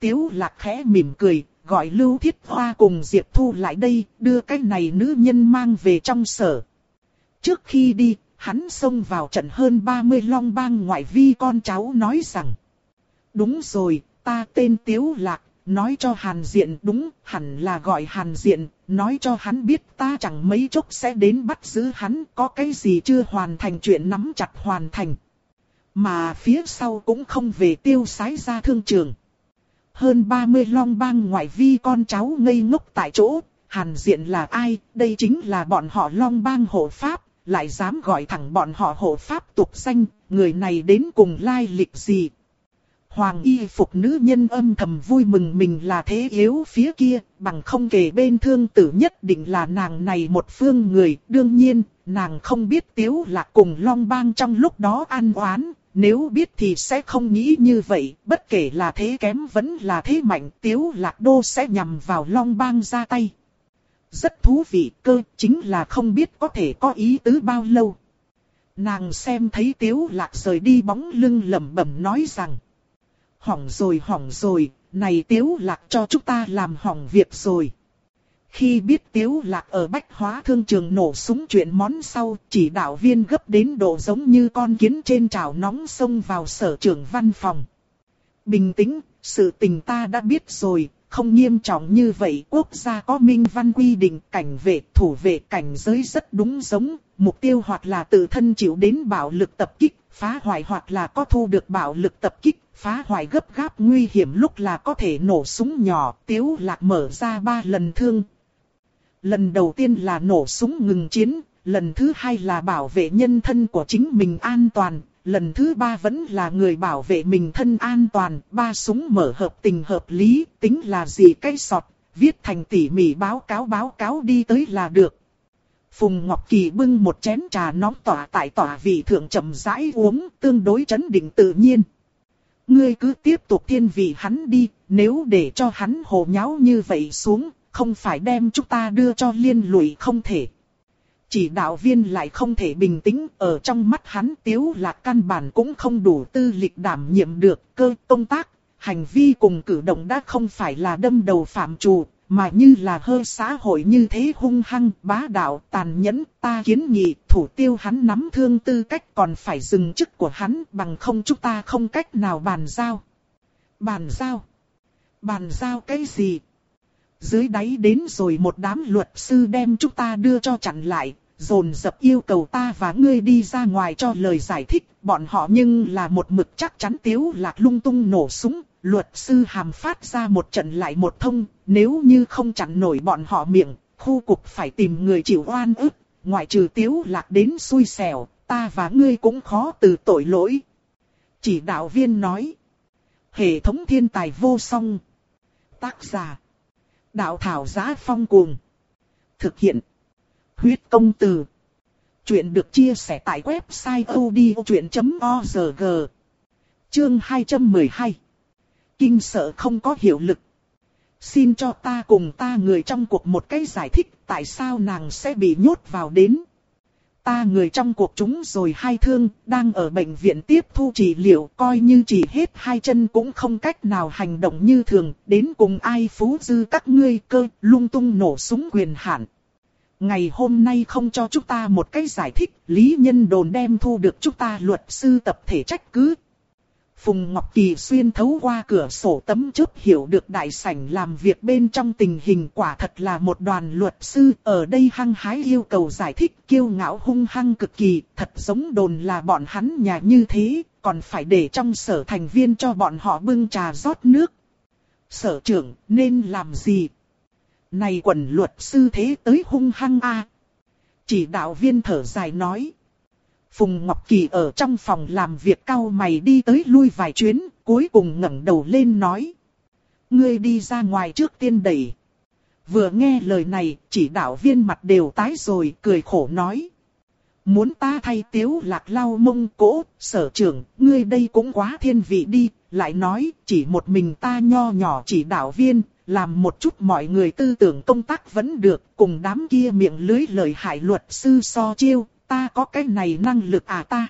Tiếu lạc khẽ mỉm cười, gọi Lưu Thiết Hoa cùng Diệp Thu lại đây, đưa cái này nữ nhân mang về trong sở. Trước khi đi, hắn xông vào trận hơn 30 long bang ngoại vi con cháu nói rằng. Đúng rồi, ta tên Tiếu Lạc, nói cho Hàn Diện đúng, hẳn là gọi Hàn Diện, nói cho hắn biết ta chẳng mấy chốc sẽ đến bắt giữ hắn, có cái gì chưa hoàn thành chuyện nắm chặt hoàn thành. Mà phía sau cũng không về tiêu sái ra thương trường. Hơn 30 long bang ngoại vi con cháu ngây ngốc tại chỗ, Hàn Diện là ai, đây chính là bọn họ long bang hộ pháp, lại dám gọi thẳng bọn họ hộ pháp tục danh, người này đến cùng lai lịch gì. Hoàng y phục nữ nhân âm thầm vui mừng mình là thế yếu phía kia, bằng không kể bên thương tử nhất định là nàng này một phương người. Đương nhiên, nàng không biết tiếu là cùng long bang trong lúc đó an oán, nếu biết thì sẽ không nghĩ như vậy, bất kể là thế kém vẫn là thế mạnh, tiếu lạc đô sẽ nhằm vào long bang ra tay. Rất thú vị cơ, chính là không biết có thể có ý tứ bao lâu. Nàng xem thấy tiếu lạc rời đi bóng lưng lẩm bẩm nói rằng. Hỏng rồi hỏng rồi, này tiếu lạc cho chúng ta làm hỏng việc rồi. Khi biết tiếu lạc ở bách hóa thương trường nổ súng chuyện món sau, chỉ đạo viên gấp đến độ giống như con kiến trên trào nóng xông vào sở trưởng văn phòng. Bình tĩnh, sự tình ta đã biết rồi, không nghiêm trọng như vậy quốc gia có minh văn quy định cảnh vệ thủ vệ cảnh giới rất đúng giống, mục tiêu hoặc là tự thân chịu đến bạo lực tập kích, phá hoại hoặc là có thu được bạo lực tập kích, phá hoại gấp gáp nguy hiểm lúc là có thể nổ súng nhỏ, tiếu lạc mở ra ba lần thương. Lần đầu tiên là nổ súng ngừng chiến, lần thứ hai là bảo vệ nhân thân của chính mình an toàn, lần thứ ba vẫn là người bảo vệ mình thân an toàn, ba súng mở hợp tình hợp lý, tính là gì cái sọt, viết thành tỉ mỉ báo cáo báo cáo đi tới là được. Phùng Ngọc Kỳ bưng một chén trà nóng tỏa tại tỏa vị thượng chậm rãi uống, tương đối chấn định tự nhiên. Ngươi cứ tiếp tục thiên vị hắn đi, nếu để cho hắn hồ nháo như vậy xuống, không phải đem chúng ta đưa cho liên lụy không thể. Chỉ đạo viên lại không thể bình tĩnh, ở trong mắt hắn tiếu là căn bản cũng không đủ tư lịch đảm nhiệm được cơ công tác, hành vi cùng cử động đã không phải là đâm đầu phạm trù, mà như là hơi xã hội như thế hung hăng, bá đạo, tàn nhẫn, ta kiến nghị thủ tiêu hắn nắm thương tư cách còn phải dừng chức của hắn bằng không chúng ta không cách nào bàn giao. Bàn giao? Bàn giao cái gì? Dưới đáy đến rồi một đám luật sư đem chúng ta đưa cho chặn lại, dồn dập yêu cầu ta và ngươi đi ra ngoài cho lời giải thích, bọn họ nhưng là một mực chắc chắn tiếu lạc lung tung nổ súng, luật sư hàm phát ra một trận lại một thông, nếu như không chặn nổi bọn họ miệng, khu cục phải tìm người chịu oan ức, ngoại trừ tiếu lạc đến xui xẻo, ta và ngươi cũng khó từ tội lỗi. Chỉ đạo viên nói, hệ thống thiên tài vô song. Tác giả, đạo thảo giá phong cuồng. Thực hiện, huyết công từ. Chuyện được chia sẻ tại website odchuyện.org. Chương 212 kinh sợ không có hiệu lực. Xin cho ta cùng ta người trong cuộc một cái giải thích tại sao nàng sẽ bị nhốt vào đến. Ta người trong cuộc chúng rồi hai thương, đang ở bệnh viện tiếp thu trị liệu, coi như chỉ hết hai chân cũng không cách nào hành động như thường, đến cùng ai phú dư các ngươi cơ, lung tung nổ súng quyền hạn. Ngày hôm nay không cho chúng ta một cái giải thích, lý nhân đồn đem thu được chúng ta luật sư tập thể trách cứ, Phùng Ngọc Kỳ xuyên thấu qua cửa sổ tấm chớp hiểu được đại sảnh làm việc bên trong tình hình quả thật là một đoàn luật sư ở đây hăng hái yêu cầu giải thích kiêu ngạo hung hăng cực kỳ, thật giống đồn là bọn hắn nhà như thế, còn phải để trong sở thành viên cho bọn họ bưng trà rót nước. Sở trưởng nên làm gì? Này quần luật sư thế tới hung hăng a Chỉ đạo viên thở dài nói. Phùng Ngọc Kỳ ở trong phòng làm việc cao mày đi tới lui vài chuyến, cuối cùng ngẩng đầu lên nói. Ngươi đi ra ngoài trước tiên đẩy. Vừa nghe lời này, chỉ đạo viên mặt đều tái rồi, cười khổ nói. Muốn ta thay tiếu lạc lao mông cỗ, sở trưởng, ngươi đây cũng quá thiên vị đi, lại nói, chỉ một mình ta nho nhỏ chỉ đạo viên, làm một chút mọi người tư tưởng công tác vẫn được, cùng đám kia miệng lưới lời hại luật sư so chiêu, ta có cái này năng lực à ta.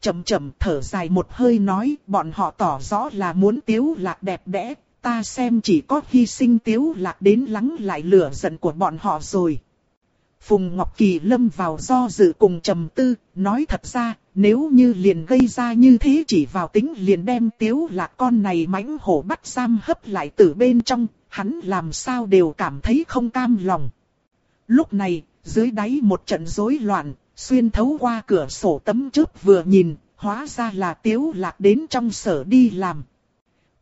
Chậm chậm thở dài một hơi nói, bọn họ tỏ rõ là muốn tiếu lạc đẹp đẽ, ta xem chỉ có hy sinh tiếu lạc đến lắng lại lửa giận của bọn họ rồi. Phùng Ngọc Kỳ lâm vào do dự cùng trầm tư, nói thật ra, nếu như liền gây ra như thế chỉ vào tính liền đem tiếu lạc con này mãnh hổ bắt giam hấp lại từ bên trong, hắn làm sao đều cảm thấy không cam lòng. Lúc này, dưới đáy một trận rối loạn, Xuyên thấu qua cửa sổ tấm trước vừa nhìn, hóa ra là Tiếu Lạc đến trong sở đi làm.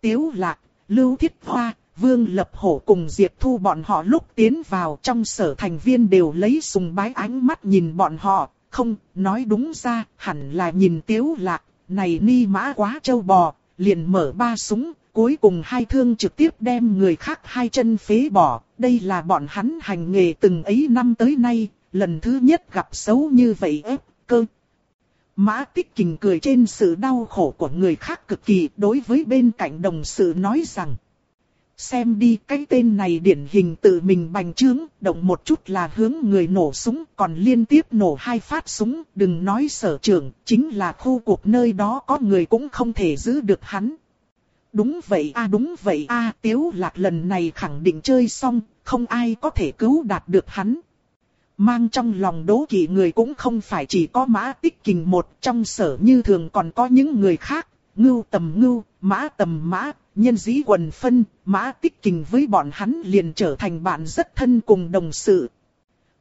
Tiếu Lạc, Lưu Thiết Hoa, Vương Lập Hổ cùng Diệp Thu bọn họ lúc tiến vào trong sở thành viên đều lấy sùng bái ánh mắt nhìn bọn họ, không, nói đúng ra, hẳn là nhìn tiếu lạc, này ni mã quá châu bò, liền mở ba súng, cuối cùng hai thương trực tiếp đem người khác hai chân phế bỏ, đây là bọn hắn hành nghề từng ấy năm tới nay, lần thứ nhất gặp xấu như vậy ép, cơ. Mã tích kình cười trên sự đau khổ của người khác cực kỳ đối với bên cạnh đồng sự nói rằng. Xem đi cái tên này điển hình tự mình bành trướng, động một chút là hướng người nổ súng, còn liên tiếp nổ hai phát súng, đừng nói sở trưởng, chính là khu cuộc nơi đó có người cũng không thể giữ được hắn. Đúng vậy a đúng vậy a tiếu lạc lần này khẳng định chơi xong, không ai có thể cứu đạt được hắn. Mang trong lòng đố kỵ người cũng không phải chỉ có mã tích kình một trong sở như thường còn có những người khác, ngưu tầm ngưu, mã tầm mã, nhân dĩ quần phân, mã tích kình với bọn hắn liền trở thành bạn rất thân cùng đồng sự.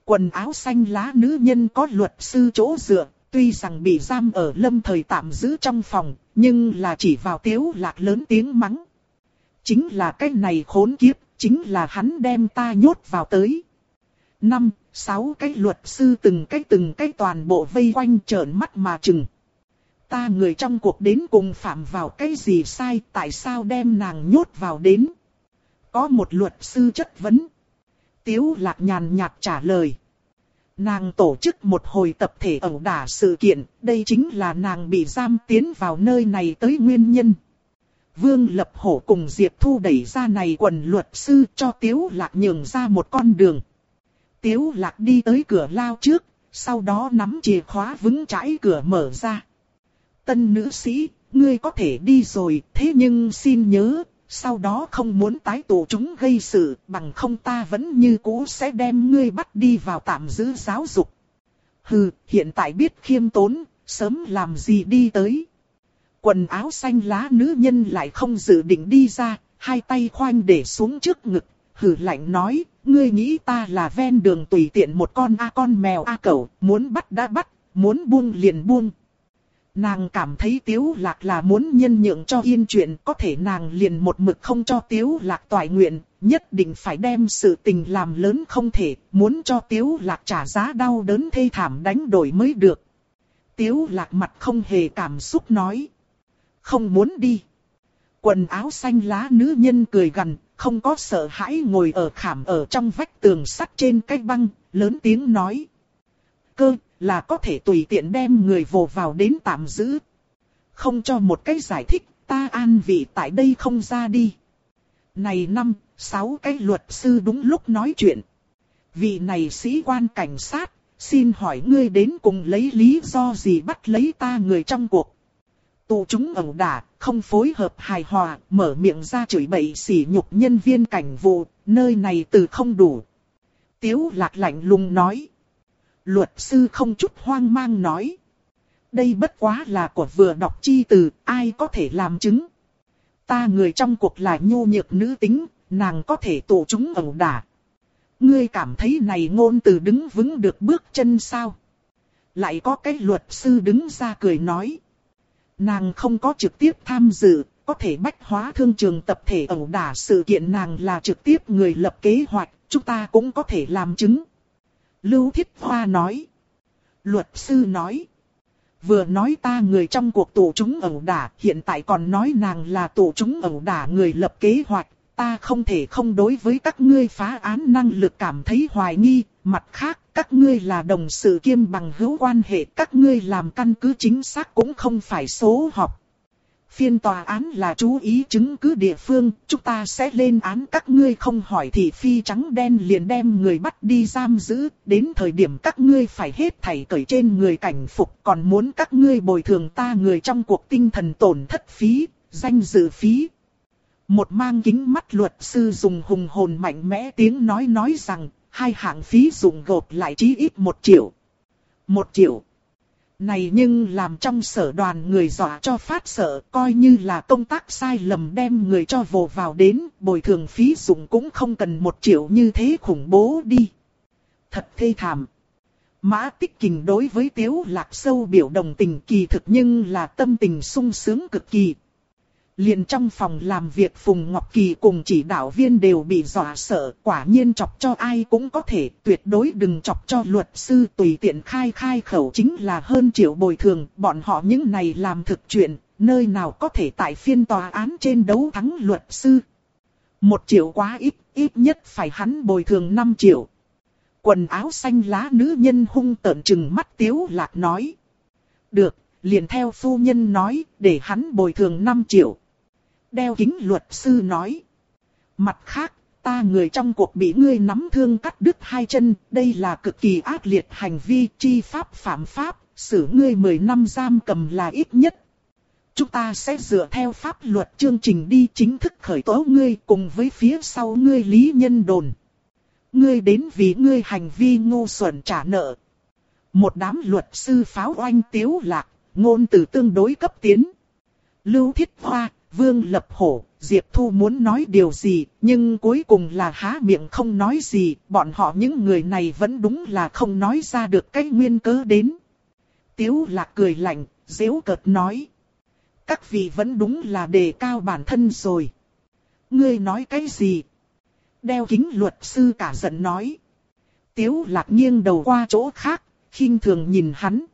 Quần áo xanh lá nữ nhân có luật sư chỗ dựa, tuy rằng bị giam ở lâm thời tạm giữ trong phòng, nhưng là chỉ vào tiếu lạc lớn tiếng mắng. Chính là cái này khốn kiếp, chính là hắn đem ta nhốt vào tới. Năm, sáu cái luật sư từng cái từng cái toàn bộ vây quanh trợn mắt mà chừng. Ta người trong cuộc đến cùng phạm vào cái gì sai, tại sao đem nàng nhốt vào đến. Có một luật sư chất vấn. Tiếu lạc nhàn nhạt trả lời. Nàng tổ chức một hồi tập thể ẩu đả sự kiện, đây chính là nàng bị giam tiến vào nơi này tới nguyên nhân. Vương Lập Hổ cùng Diệp Thu đẩy ra này quần luật sư cho Tiếu Lạc nhường ra một con đường. Tiếu Lạc đi tới cửa lao trước, sau đó nắm chìa khóa vững chãi cửa mở ra. Tân nữ sĩ, ngươi có thể đi rồi, thế nhưng xin nhớ, sau đó không muốn tái tụ chúng gây sự, bằng không ta vẫn như cũ sẽ đem ngươi bắt đi vào tạm giữ giáo dục. Hừ, hiện tại biết khiêm tốn, sớm làm gì đi tới. Quần áo xanh lá nữ nhân lại không dự định đi ra, hai tay khoanh để xuống trước ngực, hừ lạnh nói, ngươi nghĩ ta là ven đường tùy tiện một con a con mèo a cẩu, muốn bắt đã bắt, muốn buông liền buông. Nàng cảm thấy tiếu lạc là muốn nhân nhượng cho yên chuyện, có thể nàng liền một mực không cho tiếu lạc toại nguyện, nhất định phải đem sự tình làm lớn không thể, muốn cho tiếu lạc trả giá đau đớn thê thảm đánh đổi mới được. Tiếu lạc mặt không hề cảm xúc nói. Không muốn đi. Quần áo xanh lá nữ nhân cười gần, không có sợ hãi ngồi ở khảm ở trong vách tường sắt trên cái băng, lớn tiếng nói. Cơ, là có thể tùy tiện đem người vồ vào đến tạm giữ. Không cho một cái giải thích, ta an vị tại đây không ra đi. Này năm, sáu cái luật sư đúng lúc nói chuyện. Vị này sĩ quan cảnh sát, xin hỏi ngươi đến cùng lấy lý do gì bắt lấy ta người trong cuộc. Tụ chúng ẩu đả, không phối hợp hài hòa, mở miệng ra chửi bậy sỉ nhục nhân viên cảnh vụ, nơi này từ không đủ. Tiếu lạc lạnh lùng nói. Luật sư không chút hoang mang nói. Đây bất quá là của vừa đọc chi từ, ai có thể làm chứng. Ta người trong cuộc là nhu nhược nữ tính, nàng có thể tụ chúng ẩu đả. Ngươi cảm thấy này ngôn từ đứng vững được bước chân sao? Lại có cái luật sư đứng ra cười nói. Nàng không có trực tiếp tham dự, có thể bách hóa thương trường tập thể ẩu đả sự kiện nàng là trực tiếp người lập kế hoạch, chúng ta cũng có thể làm chứng. Lưu Thiết Hoa nói. Luật sư nói. Vừa nói ta người trong cuộc tổ chúng ẩu đả, hiện tại còn nói nàng là tổ chúng ẩu đả người lập kế hoạch, ta không thể không đối với các ngươi phá án năng lực cảm thấy hoài nghi, mặt khác, các ngươi là đồng sự kiêm bằng hữu quan hệ, các ngươi làm căn cứ chính xác cũng không phải số học. Phiên tòa án là chú ý chứng cứ địa phương, chúng ta sẽ lên án các ngươi không hỏi thì phi trắng đen liền đem người bắt đi giam giữ, đến thời điểm các ngươi phải hết thảy cởi trên người cảnh phục, còn muốn các ngươi bồi thường ta người trong cuộc tinh thần tổn thất phí, danh dự phí. Một mang kính mắt luật sư dùng hùng hồn mạnh mẽ tiếng nói nói rằng, hai hạng phí dùng gộp lại chí ít một triệu. Một triệu. Này nhưng làm trong sở đoàn người dọa cho phát sợ, coi như là công tác sai lầm đem người cho vồ vào đến, bồi thường phí dụng cũng không cần một triệu như thế khủng bố đi. Thật thê thảm. Mã tích kình đối với tiếu lạc sâu biểu đồng tình kỳ thực nhưng là tâm tình sung sướng cực kỳ. Liền trong phòng làm việc Phùng Ngọc Kỳ cùng chỉ đạo viên đều bị dọa sợ, quả nhiên chọc cho ai cũng có thể, tuyệt đối đừng chọc cho luật sư tùy tiện khai khai khẩu chính là hơn triệu bồi thường, bọn họ những này làm thực chuyện, nơi nào có thể tại phiên tòa án trên đấu thắng luật sư. Một triệu quá ít, ít nhất phải hắn bồi thường 5 triệu. Quần áo xanh lá nữ nhân hung tợn chừng mắt tiếu lạc nói. Được, liền theo phu nhân nói, để hắn bồi thường 5 triệu. Đeo kính luật sư nói. Mặt khác, ta người trong cuộc bị ngươi nắm thương cắt đứt hai chân, đây là cực kỳ ác liệt hành vi chi pháp phạm pháp, xử ngươi 10 năm giam cầm là ít nhất. Chúng ta sẽ dựa theo pháp luật chương trình đi chính thức khởi tố ngươi cùng với phía sau ngươi lý nhân đồn. Ngươi đến vì ngươi hành vi ngu xuẩn trả nợ. Một đám luật sư pháo oanh tiếu lạc, ngôn từ tương đối cấp tiến. Lưu Thiết Hoa, Vương Lập Hổ, Diệp Thu muốn nói điều gì, nhưng cuối cùng là há miệng không nói gì, bọn họ những người này vẫn đúng là không nói ra được cái nguyên cớ đến. Tiếu lạc cười lạnh, dễu cợt nói. Các vị vẫn đúng là đề cao bản thân rồi. Ngươi nói cái gì? Đeo kính luật sư cả giận nói. Tiếu lạc nghiêng đầu qua chỗ khác, khinh thường nhìn hắn.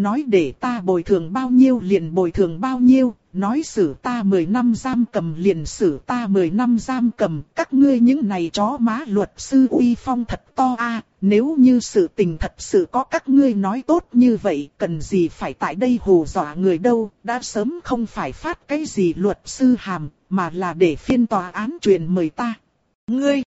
Nói để ta bồi thường bao nhiêu liền bồi thường bao nhiêu, nói xử ta 10 năm giam cầm liền xử ta 10 năm giam cầm, các ngươi những này chó má luật sư uy phong thật to a nếu như sự tình thật sự có các ngươi nói tốt như vậy, cần gì phải tại đây hù dọa người đâu, đã sớm không phải phát cái gì luật sư hàm, mà là để phiên tòa án truyền mời ta. Ngươi,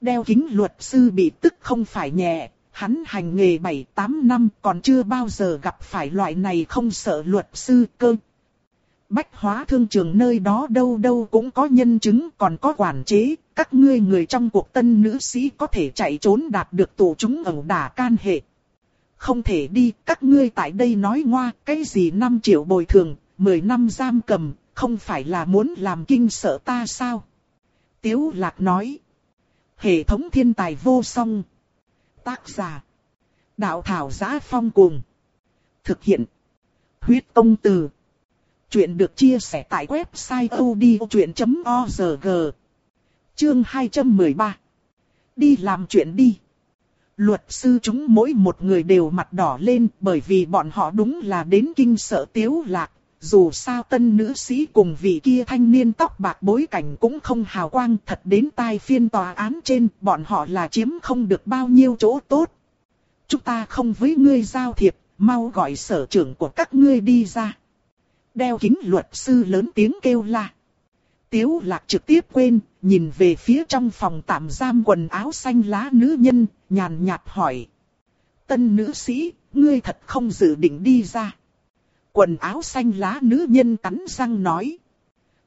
đeo kính luật sư bị tức không phải nhẹ, hắn hành nghề 7-8 năm còn chưa bao giờ gặp phải loại này không sợ luật sư cơ. Bách hóa thương trường nơi đó đâu đâu cũng có nhân chứng còn có quản chế, các ngươi người trong cuộc tân nữ sĩ có thể chạy trốn đạt được tổ chúng ẩu đả can hệ. Không thể đi, các ngươi tại đây nói ngoa, cái gì 5 triệu bồi thường, 10 năm giam cầm, không phải là muốn làm kinh sợ ta sao? Tiếu lạc nói. Hệ thống thiên tài vô song. Tác giả. Đạo thảo giá phong cùng. Thực hiện. Huyết công từ. Chuyện được chia sẻ tại website odchuyện.org. Chương 213. Đi làm chuyện đi. Luật sư chúng mỗi một người đều mặt đỏ lên bởi vì bọn họ đúng là đến kinh sợ tiếu lạc. Dù sao tân nữ sĩ cùng vị kia thanh niên tóc bạc bối cảnh cũng không hào quang thật đến tai phiên tòa án trên bọn họ là chiếm không được bao nhiêu chỗ tốt. Chúng ta không với ngươi giao thiệp, mau gọi sở trưởng của các ngươi đi ra. Đeo kính luật sư lớn tiếng kêu la. Tiếu lạc trực tiếp quên, nhìn về phía trong phòng tạm giam quần áo xanh lá nữ nhân, nhàn nhạt hỏi. Tân nữ sĩ, ngươi thật không dự định đi ra. Quần áo xanh lá nữ nhân cắn răng nói.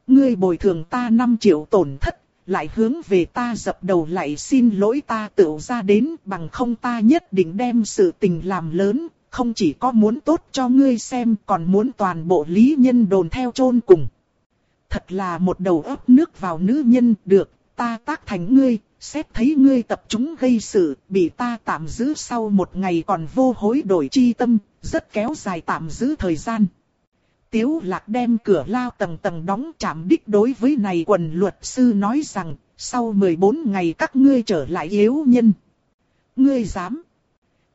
Ngươi bồi thường ta 5 triệu tổn thất, lại hướng về ta dập đầu lại xin lỗi ta tự ra đến bằng không ta nhất định đem sự tình làm lớn, không chỉ có muốn tốt cho ngươi xem còn muốn toàn bộ lý nhân đồn theo chôn cùng. Thật là một đầu ấp nước vào nữ nhân được, ta tác thành ngươi, xét thấy ngươi tập chúng gây sự, bị ta tạm giữ sau một ngày còn vô hối đổi chi tâm, rất kéo dài tạm giữ thời gian. Tiếu lạc đem cửa lao tầng tầng đóng chạm đích đối với này quần luật sư nói rằng, sau 14 ngày các ngươi trở lại yếu nhân. Ngươi dám.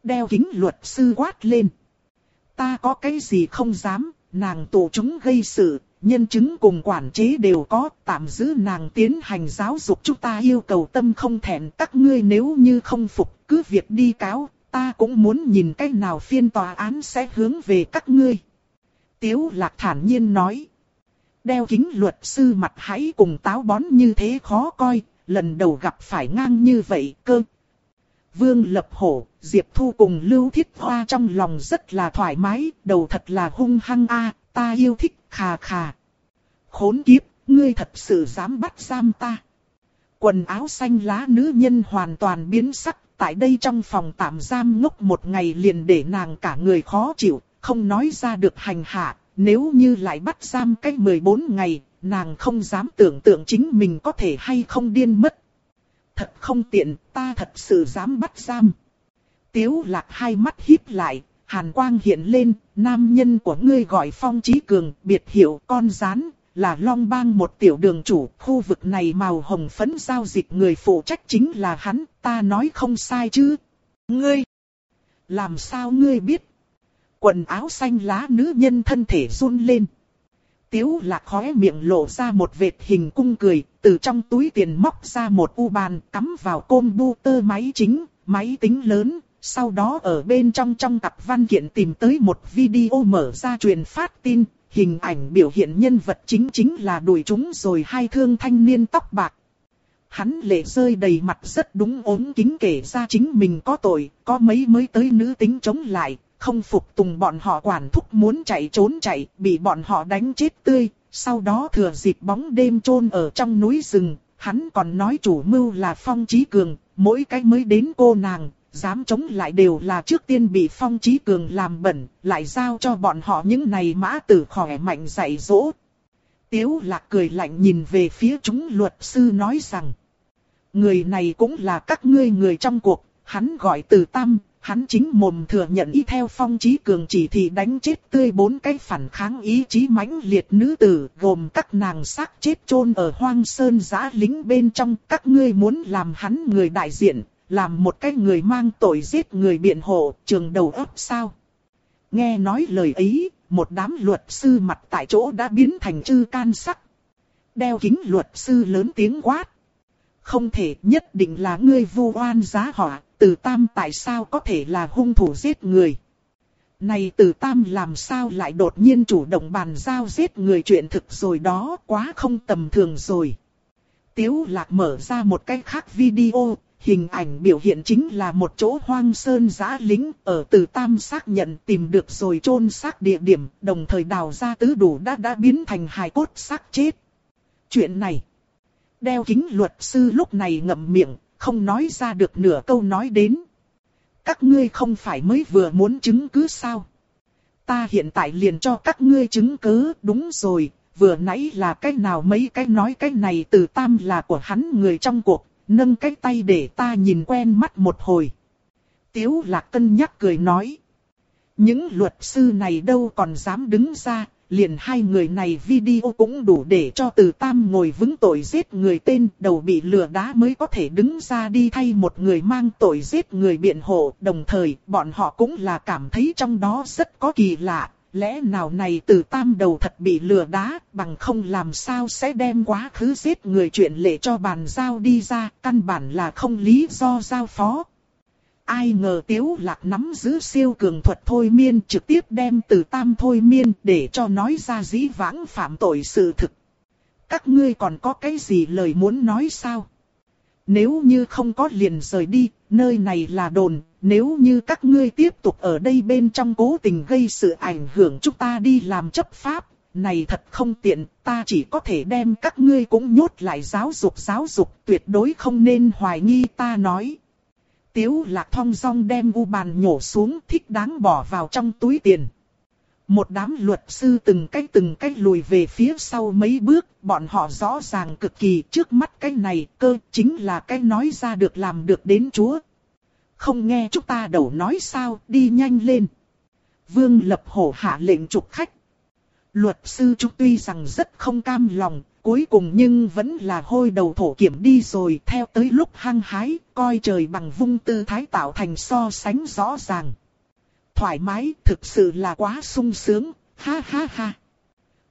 Đeo kính luật sư quát lên. Ta có cái gì không dám, nàng tổ chúng gây sự, nhân chứng cùng quản chế đều có, tạm giữ nàng tiến hành giáo dục chúng ta yêu cầu tâm không thẹn các ngươi nếu như không phục cứ việc đi cáo, ta cũng muốn nhìn cách nào phiên tòa án sẽ hướng về các ngươi. Tiếu lạc thản nhiên nói. Đeo kính luật sư mặt hãy cùng táo bón như thế khó coi, lần đầu gặp phải ngang như vậy cơ. Vương Lập Hổ, Diệp Thu cùng Lưu Thiết Hoa trong lòng rất là thoải mái, đầu thật là hung hăng a, ta yêu thích khà khà. Khốn kiếp, ngươi thật sự dám bắt giam ta. Quần áo xanh lá nữ nhân hoàn toàn biến sắc, tại đây trong phòng tạm giam ngốc một ngày liền để nàng cả người khó chịu, không nói ra được hành hạ, nếu như lại bắt giam cách 14 ngày, nàng không dám tưởng tượng chính mình có thể hay không điên mất. Thật không tiện, ta thật sự dám bắt giam. Tiếu lạc hai mắt híp lại, hàn quang hiện lên, nam nhân của ngươi gọi phong trí cường, biệt hiệu con rán, là Long Bang một tiểu đường chủ, khu vực này màu hồng phấn giao dịch người phụ trách chính là hắn, ta nói không sai chứ. Ngươi, làm sao ngươi biết? Quần áo xanh lá nữ nhân thân thể run lên. Tiếu lạc khóe miệng lộ ra một vệt hình cung cười, từ trong túi tiền móc ra một u bàn cắm vào côn bu tơ máy chính, máy tính lớn, sau đó ở bên trong trong tập văn kiện tìm tới một video mở ra truyền phát tin, hình ảnh biểu hiện nhân vật chính chính là đuổi chúng rồi hai thương thanh niên tóc bạc. Hắn lệ rơi đầy mặt rất đúng ốm kính kể ra chính mình có tội, có mấy mới tới nữ tính chống lại, không phục tùng bọn họ quản thúc muốn chạy trốn chạy, bị bọn họ đánh chết tươi, sau đó thừa dịp bóng đêm chôn ở trong núi rừng, hắn còn nói chủ mưu là Phong Chí Cường, mỗi cái mới đến cô nàng, dám chống lại đều là trước tiên bị Phong Chí Cường làm bẩn, lại giao cho bọn họ những này mã tử khỏe mạnh dạy dỗ. Tiếu lạc cười lạnh nhìn về phía chúng luật sư nói rằng, người này cũng là các ngươi người trong cuộc, hắn gọi từ Tam, hắn chính mồm thừa nhận y theo phong trí cường chỉ thị đánh chết tươi bốn cái phản kháng ý chí mãnh liệt nữ tử, gồm các nàng xác chết chôn ở hoang sơn giã lính bên trong, các ngươi muốn làm hắn người đại diện, làm một cái người mang tội giết người biện hộ, trường đầu ấp sao. Nghe nói lời ấy, một đám luật sư mặt tại chỗ đã biến thành chư can sắc. Đeo kính luật sư lớn tiếng quát. Không thể nhất định là ngươi vu oan giá họa, từ tam tại sao có thể là hung thủ giết người. Này từ tam làm sao lại đột nhiên chủ động bàn giao giết người chuyện thực rồi đó quá không tầm thường rồi. Tiếu lạc mở ra một cái khác video, hình ảnh biểu hiện chính là một chỗ hoang sơn giã lính ở từ tam xác nhận tìm được rồi chôn xác địa điểm, đồng thời đào ra tứ đủ đã đã biến thành hài cốt xác chết. Chuyện này, đeo kính luật sư lúc này ngậm miệng, không nói ra được nửa câu nói đến. Các ngươi không phải mới vừa muốn chứng cứ sao? Ta hiện tại liền cho các ngươi chứng cứ, đúng rồi, vừa nãy là cái nào mấy cái nói cái này từ tam là của hắn người trong cuộc, nâng cái tay để ta nhìn quen mắt một hồi. Tiếu lạc cân nhắc cười nói. Những luật sư này đâu còn dám đứng ra, liền hai người này video cũng đủ để cho từ tam ngồi vững tội giết người tên đầu bị lừa đá mới có thể đứng ra đi thay một người mang tội giết người biện hộ. Đồng thời, bọn họ cũng là cảm thấy trong đó rất có kỳ lạ. Lẽ nào này từ tam đầu thật bị lừa đá, bằng không làm sao sẽ đem quá khứ giết người chuyện lệ cho bàn giao đi ra, căn bản là không lý do giao phó. Ai ngờ tiếu lạc nắm giữ siêu cường thuật thôi miên trực tiếp đem từ tam thôi miên để cho nói ra dĩ vãng phạm tội sự thực. Các ngươi còn có cái gì lời muốn nói sao? Nếu như không có liền rời đi, nơi này là đồn, nếu như các ngươi tiếp tục ở đây bên trong cố tình gây sự ảnh hưởng chúng ta đi làm chấp pháp, này thật không tiện, ta chỉ có thể đem các ngươi cũng nhốt lại giáo dục giáo dục, tuyệt đối không nên hoài nghi ta nói. Tiếu lạc thong dong đem u bàn nhổ xuống thích đáng bỏ vào trong túi tiền. Một đám luật sư từng cách từng cách lùi về phía sau mấy bước, bọn họ rõ ràng cực kỳ trước mắt cái này cơ chính là cái nói ra được làm được đến chúa. Không nghe chúng ta đầu nói sao, đi nhanh lên. Vương lập hổ hạ lệnh trục khách. Luật sư chúng tuy rằng rất không cam lòng, cuối cùng nhưng vẫn là hôi đầu thổ kiểm đi rồi theo tới lúc hăng hái, coi trời bằng vung tư thái tạo thành so sánh rõ ràng. Thoải mái, thực sự là quá sung sướng, ha ha ha.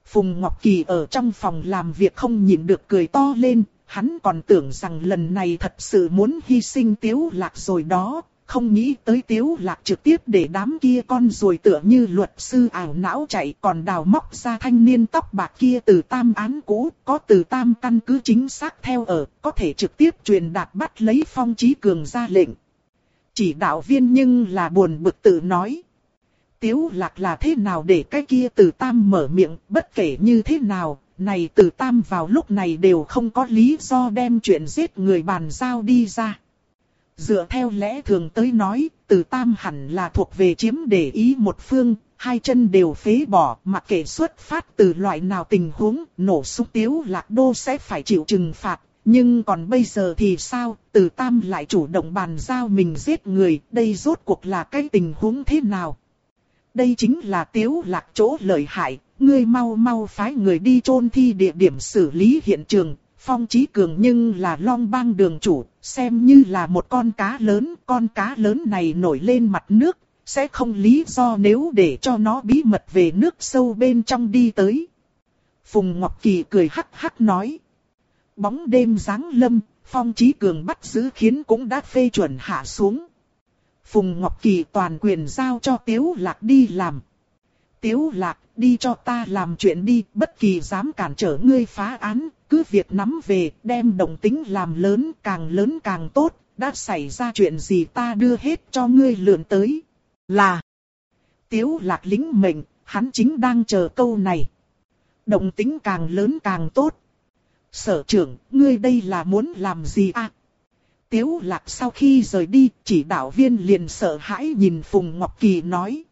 Phùng Ngọc Kỳ ở trong phòng làm việc không nhịn được cười to lên, hắn còn tưởng rằng lần này thật sự muốn hy sinh tiếu lạc rồi đó, không nghĩ tới tiếu lạc trực tiếp để đám kia con rồi tựa như luật sư ảo não chạy còn đào móc ra thanh niên tóc bạc kia từ tam án cũ, có từ tam căn cứ chính xác theo ở, có thể trực tiếp truyền đạt bắt lấy phong trí cường ra lệnh. Chỉ đạo viên nhưng là buồn bực tự nói. Tiếu lạc là thế nào để cái kia từ tam mở miệng, bất kể như thế nào, này từ tam vào lúc này đều không có lý do đem chuyện giết người bàn giao đi ra. Dựa theo lẽ thường tới nói, từ tam hẳn là thuộc về chiếm để ý một phương, hai chân đều phế bỏ, mặc kệ xuất phát từ loại nào tình huống, nổ súng tiếu lạc đô sẽ phải chịu trừng phạt. Nhưng còn bây giờ thì sao, từ tam lại chủ động bàn giao mình giết người, đây rốt cuộc là cái tình huống thế nào? Đây chính là tiếu lạc chỗ lợi hại, ngươi mau mau phái người đi chôn thi địa điểm xử lý hiện trường, Phong Chí Cường nhưng là long bang đường chủ, xem như là một con cá lớn, con cá lớn này nổi lên mặt nước, sẽ không lý do nếu để cho nó bí mật về nước sâu bên trong đi tới. Phùng Ngọc Kỳ cười hắc hắc nói. Bóng đêm giáng lâm, Phong Chí Cường bắt giữ khiến cũng đã phê chuẩn hạ xuống. Phùng Ngọc Kỳ toàn quyền giao cho Tiếu Lạc đi làm. Tiếu Lạc, đi cho ta làm chuyện đi, bất kỳ dám cản trở ngươi phá án, cứ việc nắm về, đem đồng tính làm lớn, càng lớn càng tốt, đã xảy ra chuyện gì ta đưa hết cho ngươi lượn tới. Là, Tiếu Lạc lính mệnh, hắn chính đang chờ câu này. Động tính càng lớn càng tốt. Sở trưởng, ngươi đây là muốn làm gì à? Tiếu lạc sau khi rời đi, chỉ đạo viên liền sợ hãi nhìn Phùng Ngọc Kỳ nói.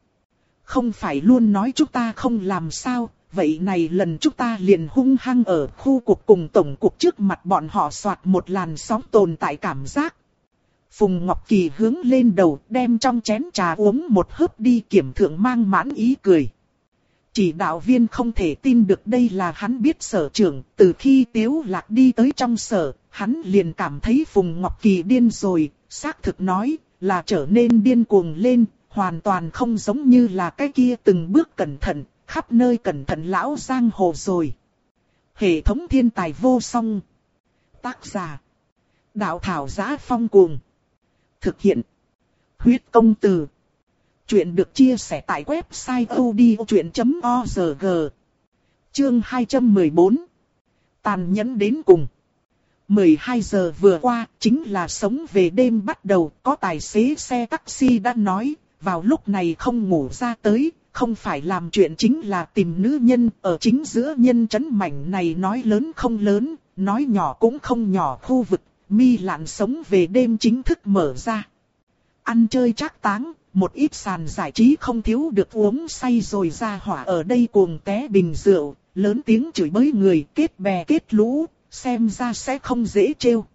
Không phải luôn nói chúng ta không làm sao, vậy này lần chúng ta liền hung hăng ở khu cục cùng tổng cục trước mặt bọn họ soạt một làn sóng tồn tại cảm giác. Phùng Ngọc Kỳ hướng lên đầu đem trong chén trà uống một hớp đi kiểm thượng mang mãn ý cười. Chỉ đạo viên không thể tin được đây là hắn biết sở trưởng, từ khi Tiếu Lạc đi tới trong sở, hắn liền cảm thấy Phùng Ngọc Kỳ điên rồi, xác thực nói, là trở nên điên cuồng lên, hoàn toàn không giống như là cái kia từng bước cẩn thận, khắp nơi cẩn thận lão giang hồ rồi. Hệ thống thiên tài vô song. Tác giả. Đạo thảo giá phong cuồng. Thực hiện. Huyết công từ. Chuyện được chia sẻ tại website odchuyện.org Chương 214 Tàn nhẫn đến cùng 12 giờ vừa qua, chính là sống về đêm bắt đầu, có tài xế xe taxi đã nói, vào lúc này không ngủ ra tới, không phải làm chuyện chính là tìm nữ nhân, ở chính giữa nhân trấn mảnh này nói lớn không lớn, nói nhỏ cũng không nhỏ khu vực, mi lạn sống về đêm chính thức mở ra. Ăn chơi chắc táng, một ít sàn giải trí không thiếu được uống say rồi ra hỏa ở đây cuồng té bình rượu, lớn tiếng chửi bới người kết bè kết lũ, xem ra sẽ không dễ trêu.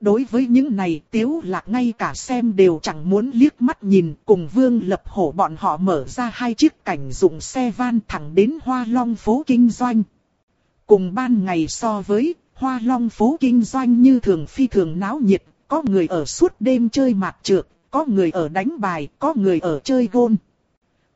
Đối với những này tiếu lạc ngay cả xem đều chẳng muốn liếc mắt nhìn cùng vương lập hổ bọn họ mở ra hai chiếc cảnh dụng xe van thẳng đến hoa long phố kinh doanh. Cùng ban ngày so với hoa long phố kinh doanh như thường phi thường náo nhiệt, có người ở suốt đêm chơi mạc trượt, có người ở đánh bài, có người ở chơi gôn.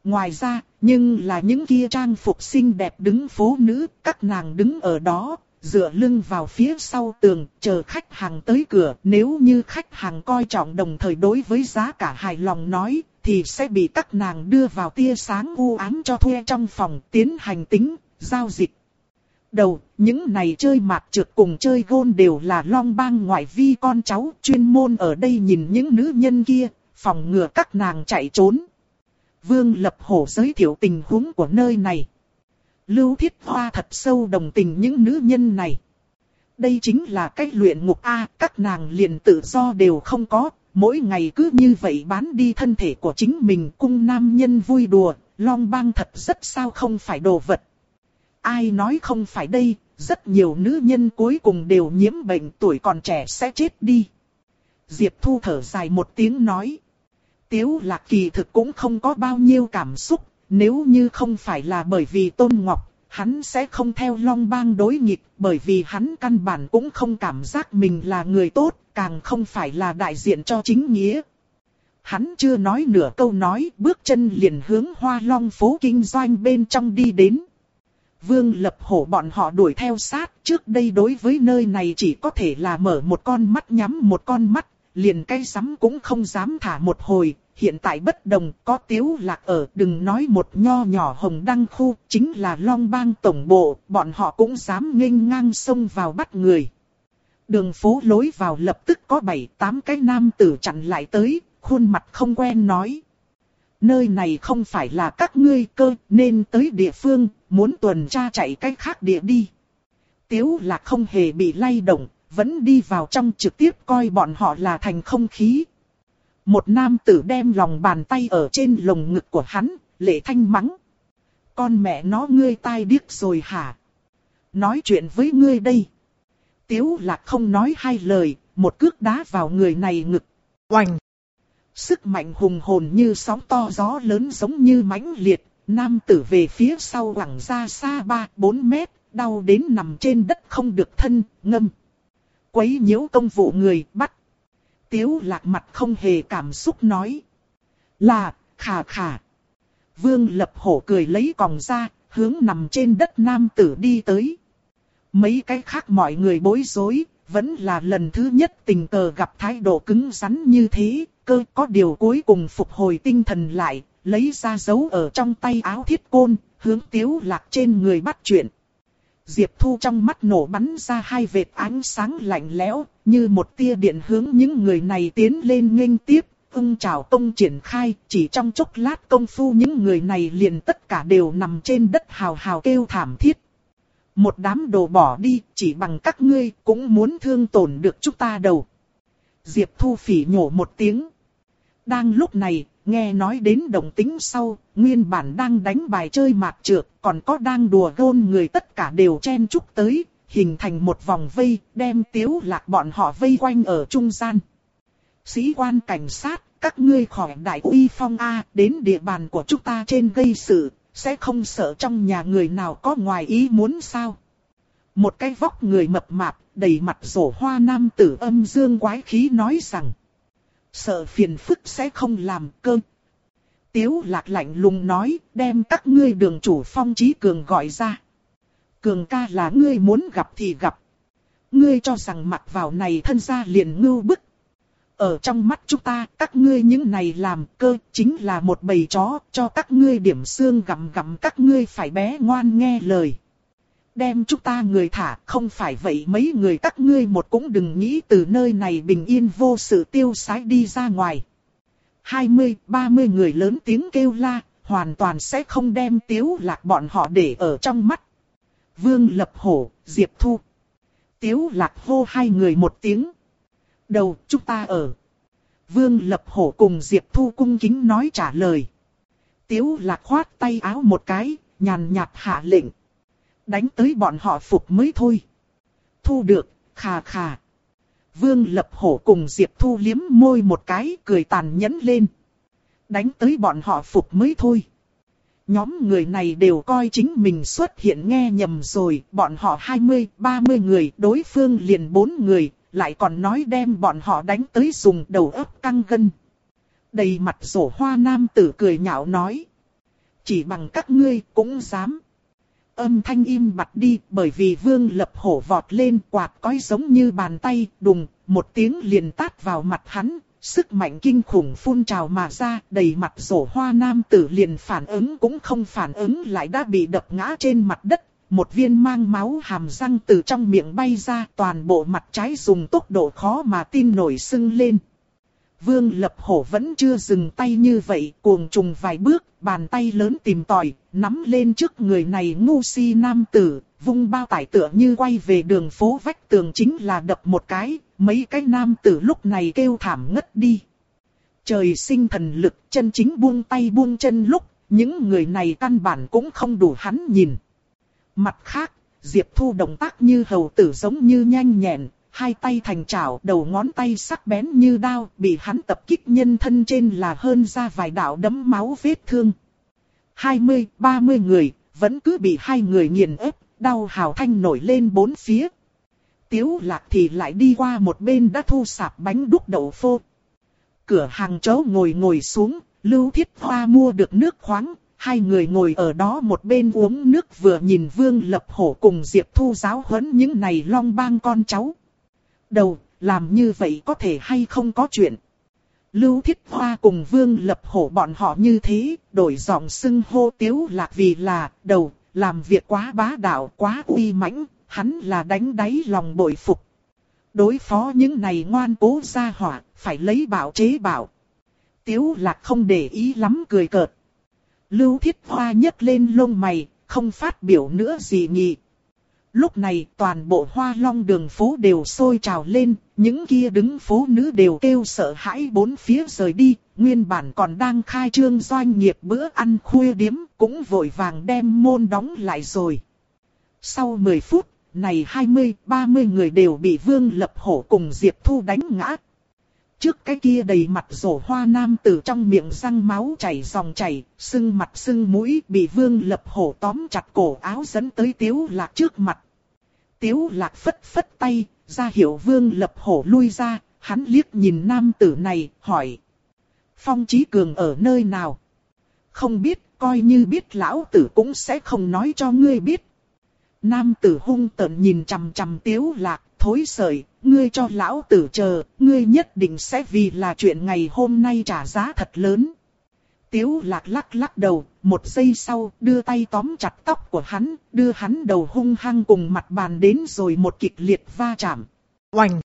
Ngoài ra, nhưng là những kia trang phục xinh đẹp đứng phố nữ, các nàng đứng ở đó, dựa lưng vào phía sau tường, chờ khách hàng tới cửa. Nếu như khách hàng coi trọng đồng thời đối với giá cả hài lòng nói, thì sẽ bị các nàng đưa vào tia sáng u ám cho thuê trong phòng tiến hành tính, giao dịch. Đầu, những này chơi mạt trượt cùng chơi gôn đều là long bang ngoại vi con cháu chuyên môn ở đây nhìn những nữ nhân kia, phòng ngừa các nàng chạy trốn. Vương Lập Hổ giới thiệu tình huống của nơi này. Lưu Thiết Hoa thật sâu đồng tình những nữ nhân này. Đây chính là cách luyện ngục A, các nàng liền tự do đều không có, mỗi ngày cứ như vậy bán đi thân thể của chính mình cung nam nhân vui đùa, long bang thật rất sao không phải đồ vật. Ai nói không phải đây, rất nhiều nữ nhân cuối cùng đều nhiễm bệnh tuổi còn trẻ sẽ chết đi. Diệp Thu thở dài một tiếng nói. Tiếu lạc kỳ thực cũng không có bao nhiêu cảm xúc, nếu như không phải là bởi vì Tôn Ngọc, hắn sẽ không theo Long Bang đối nghịch, bởi vì hắn căn bản cũng không cảm giác mình là người tốt, càng không phải là đại diện cho chính nghĩa. Hắn chưa nói nửa câu nói, bước chân liền hướng Hoa Long phố kinh doanh bên trong đi đến. Vương lập hổ bọn họ đuổi theo sát, trước đây đối với nơi này chỉ có thể là mở một con mắt nhắm một con mắt, liền cây sắm cũng không dám thả một hồi, hiện tại bất đồng có tiếu lạc ở đừng nói một nho nhỏ hồng đăng khu, chính là long bang tổng bộ, bọn họ cũng dám nghênh ngang xông vào bắt người. Đường phố lối vào lập tức có bảy tám cái nam tử chặn lại tới, khuôn mặt không quen nói. Nơi này không phải là các ngươi cơ, nên tới địa phương, muốn tuần tra chạy cách khác địa đi. Tiếu lạc không hề bị lay động, vẫn đi vào trong trực tiếp coi bọn họ là thành không khí. Một nam tử đem lòng bàn tay ở trên lồng ngực của hắn, lệ thanh mắng. Con mẹ nó ngươi tai điếc rồi hả? Nói chuyện với ngươi đây. Tiếu lạc không nói hai lời, một cước đá vào người này ngực. Oành! Sức mạnh hùng hồn như sóng to gió lớn giống như mãnh liệt, nam tử về phía sau quẳng ra xa 3-4 mét, đau đến nằm trên đất không được thân, ngâm. Quấy nhiễu công vụ người, bắt. Tiếu lạc mặt không hề cảm xúc nói. Là, khà khà. Vương lập hổ cười lấy còng ra, hướng nằm trên đất nam tử đi tới. Mấy cái khác mọi người bối rối, vẫn là lần thứ nhất tình cờ gặp thái độ cứng rắn như thế, cơ có điều cuối cùng phục hồi tinh thần lại, lấy ra dấu ở trong tay áo thiết côn, hướng tiếu lạc trên người bắt chuyện. Diệp Thu trong mắt nổ bắn ra hai vệt ánh sáng lạnh lẽo, như một tia điện hướng những người này tiến lên nghênh tiếp, ưng trào tông triển khai, chỉ trong chốc lát công phu những người này liền tất cả đều nằm trên đất hào hào kêu thảm thiết. Một đám đồ bỏ đi, chỉ bằng các ngươi cũng muốn thương tổn được chúng ta đâu. Diệp Thu phỉ nhổ một tiếng. Đang lúc này, nghe nói đến đồng tính sau, nguyên bản đang đánh bài chơi mạc trượt, còn có đang đùa gôn người tất cả đều chen chúc tới, hình thành một vòng vây, đem tiếu lạc bọn họ vây quanh ở trung gian. Sĩ quan cảnh sát, các ngươi khỏi đại uy phong A, đến địa bàn của chúng ta trên gây sự, sẽ không sợ trong nhà người nào có ngoài ý muốn sao. Một cái vóc người mập mạp, đầy mặt rổ hoa nam tử âm dương quái khí nói rằng. Sợ phiền phức sẽ không làm cơ. Tiếu lạc lạnh lùng nói, đem các ngươi đường chủ phong trí cường gọi ra. Cường ca là ngươi muốn gặp thì gặp. Ngươi cho rằng mặc vào này thân ra liền ngưu bức. Ở trong mắt chúng ta, các ngươi những này làm cơ chính là một bầy chó, cho các ngươi điểm xương gặm gặm các ngươi phải bé ngoan nghe lời. Đem chúng ta người thả, không phải vậy mấy người các ngươi một cũng đừng nghĩ từ nơi này bình yên vô sự tiêu sái đi ra ngoài. 20, 30 người lớn tiếng kêu la, hoàn toàn sẽ không đem tiếu lạc bọn họ để ở trong mắt. Vương Lập Hổ, Diệp Thu. Tiếu lạc hô hai người một tiếng. Đầu, chúng ta ở. Vương Lập Hổ cùng Diệp Thu cung kính nói trả lời. Tiếu lạc khoát tay áo một cái, nhàn nhạt hạ lệnh. Đánh tới bọn họ phục mới thôi. Thu được, khà khà. Vương Lập Hổ cùng Diệp Thu liếm môi một cái, cười tàn nhẫn lên. Đánh tới bọn họ phục mới thôi. Nhóm người này đều coi chính mình xuất hiện nghe nhầm rồi, bọn họ 20, 30 người, đối phương liền 4 người, lại còn nói đem bọn họ đánh tới dùng đầu ấp căng gân. Đầy mặt rổ hoa nam tử cười nhạo nói. Chỉ bằng các ngươi cũng dám. Âm thanh im bặt đi bởi vì vương lập hổ vọt lên quạt cói giống như bàn tay đùng, một tiếng liền tát vào mặt hắn. Sức mạnh kinh khủng phun trào mà ra, đầy mặt rổ hoa nam tử liền phản ứng cũng không phản ứng lại đã bị đập ngã trên mặt đất một viên mang máu hàm răng từ trong miệng bay ra toàn bộ mặt trái dùng tốc độ khó mà tin nổi sưng lên. Vương lập hổ vẫn chưa dừng tay như vậy, cuồng trùng vài bước, bàn tay lớn tìm tòi, nắm lên trước người này ngu si nam tử, vung bao tải tựa như quay về đường phố vách tường chính là đập một cái, mấy cái nam tử lúc này kêu thảm ngất đi. Trời sinh thần lực, chân chính buông tay buông chân lúc, những người này căn bản cũng không đủ hắn nhìn. Mặt khác, Diệp Thu động tác như hầu tử giống như nhanh nhẹn, hai tay thành chảo, đầu ngón tay sắc bén như đao, bị hắn tập kích nhân thân trên là hơn ra vài đạo đấm máu vết thương. 20, 30 người, vẫn cứ bị hai người nghiền ép, đau hào thanh nổi lên bốn phía. Tiếu lạc thì lại đi qua một bên đã thu sạp bánh đúc đậu phô. Cửa hàng chấu ngồi ngồi xuống, Lưu Thiết Hoa mua được nước khoáng, hai người ngồi ở đó một bên uống nước vừa nhìn Vương Lập Hổ cùng Diệp Thu giáo huấn những này long bang con cháu. Đầu, làm như vậy có thể hay không có chuyện. Lưu Thiết Hoa cùng Vương Lập Hổ bọn họ như thế, đổi giọng xưng hô tiếu lạc vì là, đầu, làm việc quá bá đạo, quá uy mãnh, hắn là đánh đáy lòng bội phục. Đối phó những này ngoan cố ra hỏa, phải lấy bảo chế bảo. Tiếu lạc không để ý lắm cười cợt. Lưu Thiết Hoa nhấc lên lông mày, không phát biểu nữa gì nhị. Lúc này toàn bộ hoa long đường phố đều sôi trào lên, những kia đứng phố nữ đều kêu sợ hãi bốn phía rời đi, nguyên bản còn đang khai trương doanh nghiệp bữa ăn khuya điếm, cũng vội vàng đem môn đóng lại rồi. Sau 10 phút, này 20-30 người đều bị Vương Lập Hổ cùng Diệp Thu đánh ngã trước cái kia đầy mặt rổ hoa nam tử trong miệng răng máu chảy dòng chảy, sưng mặt sưng mũi bị vương lập hổ tóm chặt cổ áo dẫn tới tiếu lạc trước mặt. Tiếu lạc phất phất tay, ra hiệu vương lập hổ lui ra, hắn liếc nhìn nam tử này, hỏi. Phong Chí Cường ở nơi nào? Không biết, coi như biết lão tử cũng sẽ không nói cho ngươi biết. Nam tử hung tợn nhìn chằm chằm tiếu lạc, thối sợi, ngươi cho lão tử chờ, ngươi nhất định sẽ vì là chuyện ngày hôm nay trả giá thật lớn. Tiếu lạc lắc lắc đầu, một giây sau đưa tay tóm chặt tóc của hắn, đưa hắn đầu hung hăng cùng mặt bàn đến rồi một kịch liệt va chạm. Oành!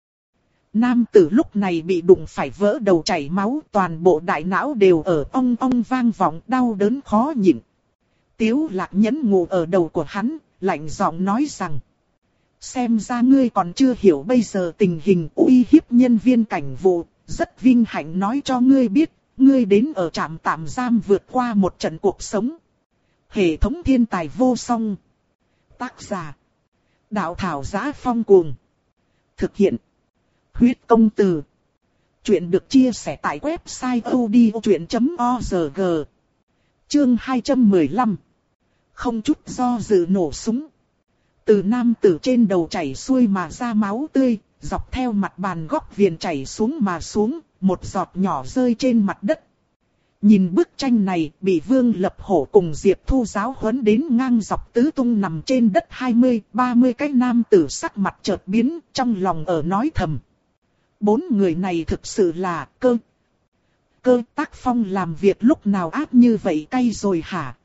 Nam tử lúc này bị đụng phải vỡ đầu chảy máu, toàn bộ đại não đều ở ong ong vang vọng đau đớn khó nhịn. Tiếu lạc nhấn ngủ ở đầu của hắn, lạnh giọng nói rằng. Xem ra ngươi còn chưa hiểu bây giờ tình hình uy hiếp nhân viên cảnh vụ, rất vinh hạnh nói cho ngươi biết, ngươi đến ở trạm tạm giam vượt qua một trận cuộc sống. Hệ thống thiên tài vô song. Tác giả. Đạo thảo giá phong cuồng. Thực hiện. Huyết công từ. Chuyện được chia sẻ tại website odchuyện.org. Chương 215. Không chút do dự nổ súng. Từ nam tử trên đầu chảy xuôi mà ra máu tươi, dọc theo mặt bàn góc viền chảy xuống mà xuống, một giọt nhỏ rơi trên mặt đất. Nhìn bức tranh này, bị vương lập hổ cùng Diệp Thu giáo huấn đến ngang dọc tứ tung nằm trên đất 20-30 cái nam tử sắc mặt chợt biến, trong lòng ở nói thầm. Bốn người này thực sự là cơ. Cơ tác phong làm việc lúc nào ác như vậy cay rồi hả?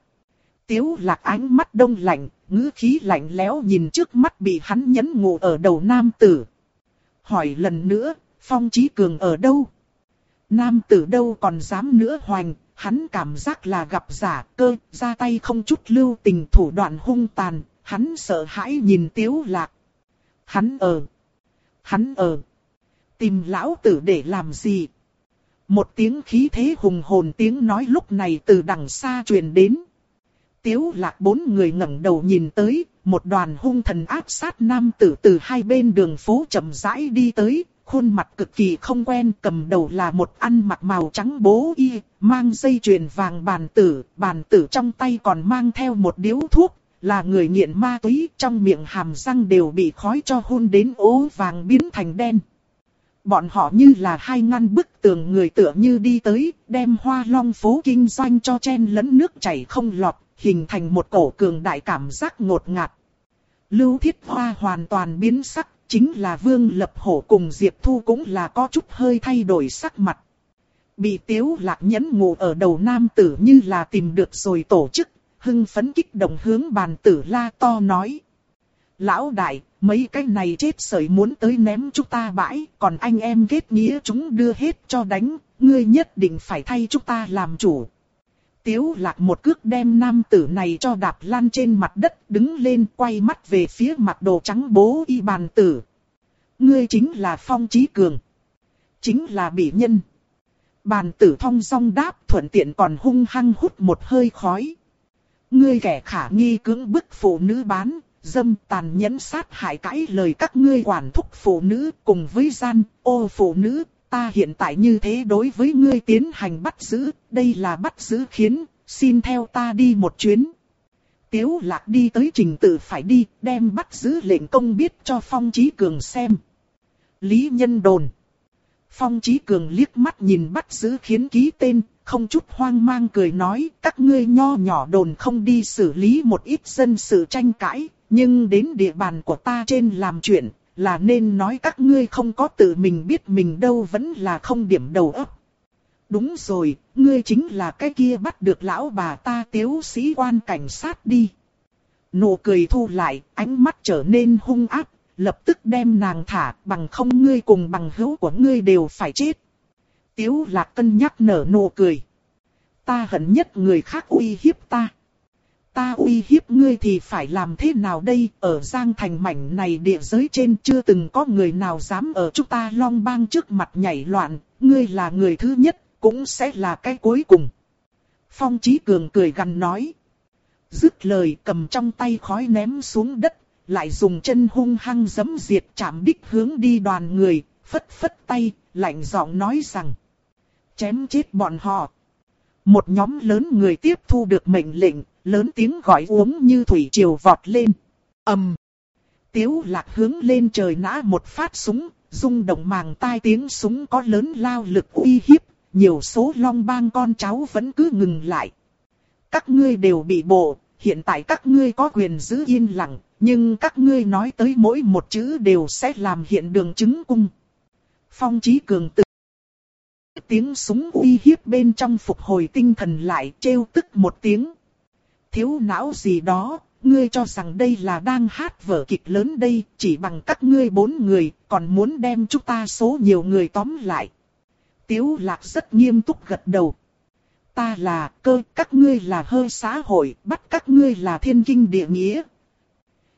Tiếu lạc ánh mắt đông lạnh, ngữ khí lạnh lẽo nhìn trước mắt bị hắn nhấn ngủ ở đầu nam tử. Hỏi lần nữa, Phong Chí Cường ở đâu? Nam tử đâu còn dám nữa hoành, hắn cảm giác là gặp giả cơ, ra tay không chút lưu tình thủ đoạn hung tàn, hắn sợ hãi nhìn tiếu lạc. Hắn ở. Hắn ở. Tìm lão tử để làm gì? Một tiếng khí thế hùng hồn tiếng nói lúc này từ đằng xa truyền đến. Tiếu lạc bốn người ngẩng đầu nhìn tới, một đoàn hung thần áp sát nam tử từ hai bên đường phố chậm rãi đi tới, khuôn mặt cực kỳ không quen, cầm đầu là một ăn mặc màu trắng bố y, mang dây chuyền vàng bàn tử, bàn tử trong tay còn mang theo một điếu thuốc, là người nghiện ma túy, trong miệng hàm răng đều bị khói cho hôn đến ố vàng biến thành đen. Bọn họ như là hai ngăn bức tường người tựa như đi tới, đem hoa long phố kinh doanh cho chen lẫn nước chảy không lọt, hình thành một cổ cường đại cảm giác ngột ngạt. Lưu thiết hoa hoàn toàn biến sắc, chính là vương lập hổ cùng Diệp Thu cũng là có chút hơi thay đổi sắc mặt. Bị tiếu lạc nhẫn ngủ ở đầu nam tử như là tìm được rồi tổ chức, hưng phấn kích động hướng bàn tử la to nói. Lão đại, mấy cái này chết sởi muốn tới ném chúng ta bãi, còn anh em kết nghĩa chúng đưa hết cho đánh, ngươi nhất định phải thay chúng ta làm chủ. Tiếu lạc một cước đem nam tử này cho đạp lan trên mặt đất, đứng lên quay mắt về phía mặt đồ trắng bố y bàn tử. Ngươi chính là Phong Chí Cường. Chính là bị nhân. Bàn tử thong song đáp thuận tiện còn hung hăng hút một hơi khói. Ngươi kẻ khả nghi cưỡng bức phụ nữ bán, dâm tàn nhẫn sát hại cãi lời các ngươi quản thúc phụ nữ cùng với gian, ô phụ nữ, ta hiện tại như thế đối với ngươi tiến hành bắt giữ, đây là bắt giữ khiến, xin theo ta đi một chuyến. Tiếu lạc đi tới trình tự phải đi, đem bắt giữ lệnh công biết cho Phong Chí Cường xem. Lý Nhân Đồn Phong Chí Cường liếc mắt nhìn bắt giữ khiến ký tên, không chút hoang mang cười nói, các ngươi nho nhỏ đồn không đi xử lý một ít dân sự tranh cãi, nhưng đến địa bàn của ta trên làm chuyện, là nên nói các ngươi không có tự mình biết mình đâu vẫn là không điểm đầu óc. Đúng rồi, ngươi chính là cái kia bắt được lão bà ta tiếu sĩ quan cảnh sát đi. Nụ cười thu lại, ánh mắt trở nên hung ác, lập tức đem nàng thả, bằng không ngươi cùng bằng hữu của ngươi đều phải chết. Tiếu lạc cân nhắc nở nụ cười. Ta hận nhất người khác uy hiếp ta ta uy hiếp ngươi thì phải làm thế nào đây, ở Giang Thành mảnh này địa giới trên chưa từng có người nào dám ở chúng ta long bang trước mặt nhảy loạn, ngươi là người thứ nhất, cũng sẽ là cái cuối cùng. Phong Chí Cường cười gằn nói. Dứt lời cầm trong tay khói ném xuống đất, lại dùng chân hung hăng giấm diệt chạm đích hướng đi đoàn người, phất phất tay, lạnh giọng nói rằng. Chém chết bọn họ. Một nhóm lớn người tiếp thu được mệnh lệnh, lớn tiếng gọi uống như thủy triều vọt lên. ầm, Tiếu lạc hướng lên trời nã một phát súng, rung động màng tai tiếng súng có lớn lao lực uy hiếp, nhiều số long bang con cháu vẫn cứ ngừng lại. Các ngươi đều bị bộ, hiện tại các ngươi có quyền giữ yên lặng, nhưng các ngươi nói tới mỗi một chữ đều sẽ làm hiện đường chứng cung. Phong Chí Cường tự tiếng súng uy hiếp bên trong phục hồi tinh thần lại trêu tức một tiếng. Thiếu não gì đó, ngươi cho rằng đây là đang hát vở kịch lớn đây, chỉ bằng các ngươi bốn người, còn muốn đem chúng ta số nhiều người tóm lại. Tiếu lạc rất nghiêm túc gật đầu. Ta là cơ, các ngươi là hơi xã hội, bắt các ngươi là thiên kinh địa nghĩa.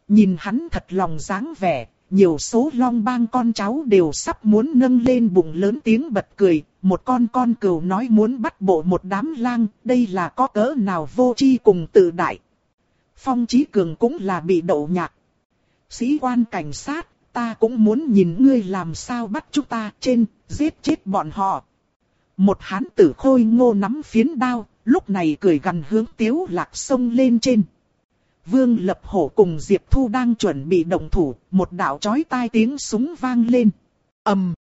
Nhìn hắn thật lòng dáng vẻ, nhiều số long bang con cháu đều sắp muốn nâng lên bụng lớn tiếng bật cười, một con con cừu nói muốn bắt bộ một đám lang, đây là có cỡ nào vô chi cùng tự đại. Phong Chí Cường cũng là bị đậu nhạc. Sĩ quan cảnh sát, ta cũng muốn nhìn ngươi làm sao bắt chúng ta trên, giết chết bọn họ. Một hán tử khôi ngô nắm phiến đao, lúc này cười gần hướng tiếu lạc sông lên trên. Vương Lập Hổ cùng Diệp Thu đang chuẩn bị động thủ, một đạo chói tai tiếng súng vang lên. ầm,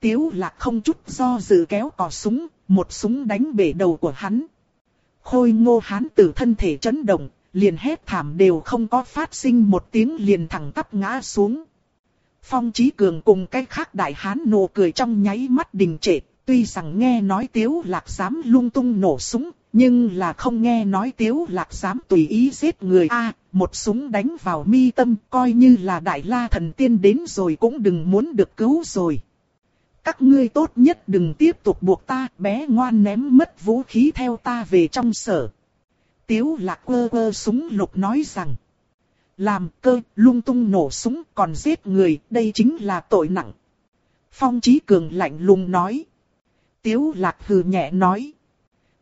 Tiếu lạc không chút do dự kéo cò súng, một súng đánh bể đầu của hắn. Khôi ngô hán tử thân thể chấn động, liền hét thảm đều không có phát sinh một tiếng liền thẳng tắp ngã xuống. Phong Chí Cường cùng cái khác đại hán nổ cười trong nháy mắt đình trệ, tuy rằng nghe nói tiếu lạc dám lung tung nổ súng, nhưng là không nghe nói tiếu lạc dám tùy ý giết người a một súng đánh vào mi tâm coi như là đại la thần tiên đến rồi cũng đừng muốn được cứu rồi. Các ngươi tốt nhất đừng tiếp tục buộc ta, bé ngoan ném mất vũ khí theo ta về trong sở. Tiếu lạc quơ quơ súng lục nói rằng. Làm cơ, lung tung nổ súng còn giết người, đây chính là tội nặng. Phong Chí Cường lạnh lùng nói. Tiếu lạc hừ nhẹ nói.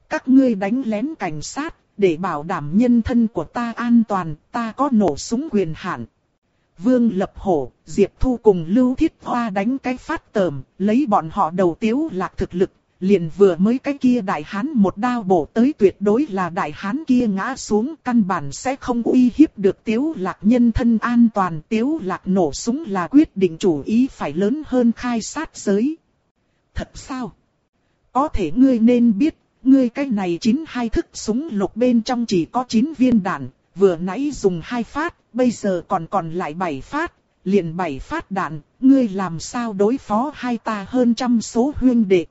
Các ngươi đánh lén cảnh sát, để bảo đảm nhân thân của ta an toàn, ta có nổ súng quyền hạn. Vương Lập Hổ, Diệp Thu cùng Lưu Thiết Hoa đánh cái phát tờm, lấy bọn họ đầu tiếu lạc thực lực, liền vừa mới cái kia đại hán một đao bổ tới tuyệt đối là đại hán kia ngã xuống căn bản sẽ không uy hiếp được tiếu lạc nhân thân an toàn. Tiếu lạc nổ súng là quyết định chủ ý phải lớn hơn khai sát giới. Thật sao? Có thể ngươi nên biết, ngươi cái này chín hai thức súng lục bên trong chỉ có 9 viên đạn, vừa nãy dùng hai phát, bây giờ còn còn lại 7 phát, liền 7 phát đạn, ngươi làm sao đối phó hai ta hơn trăm số huyên đệ.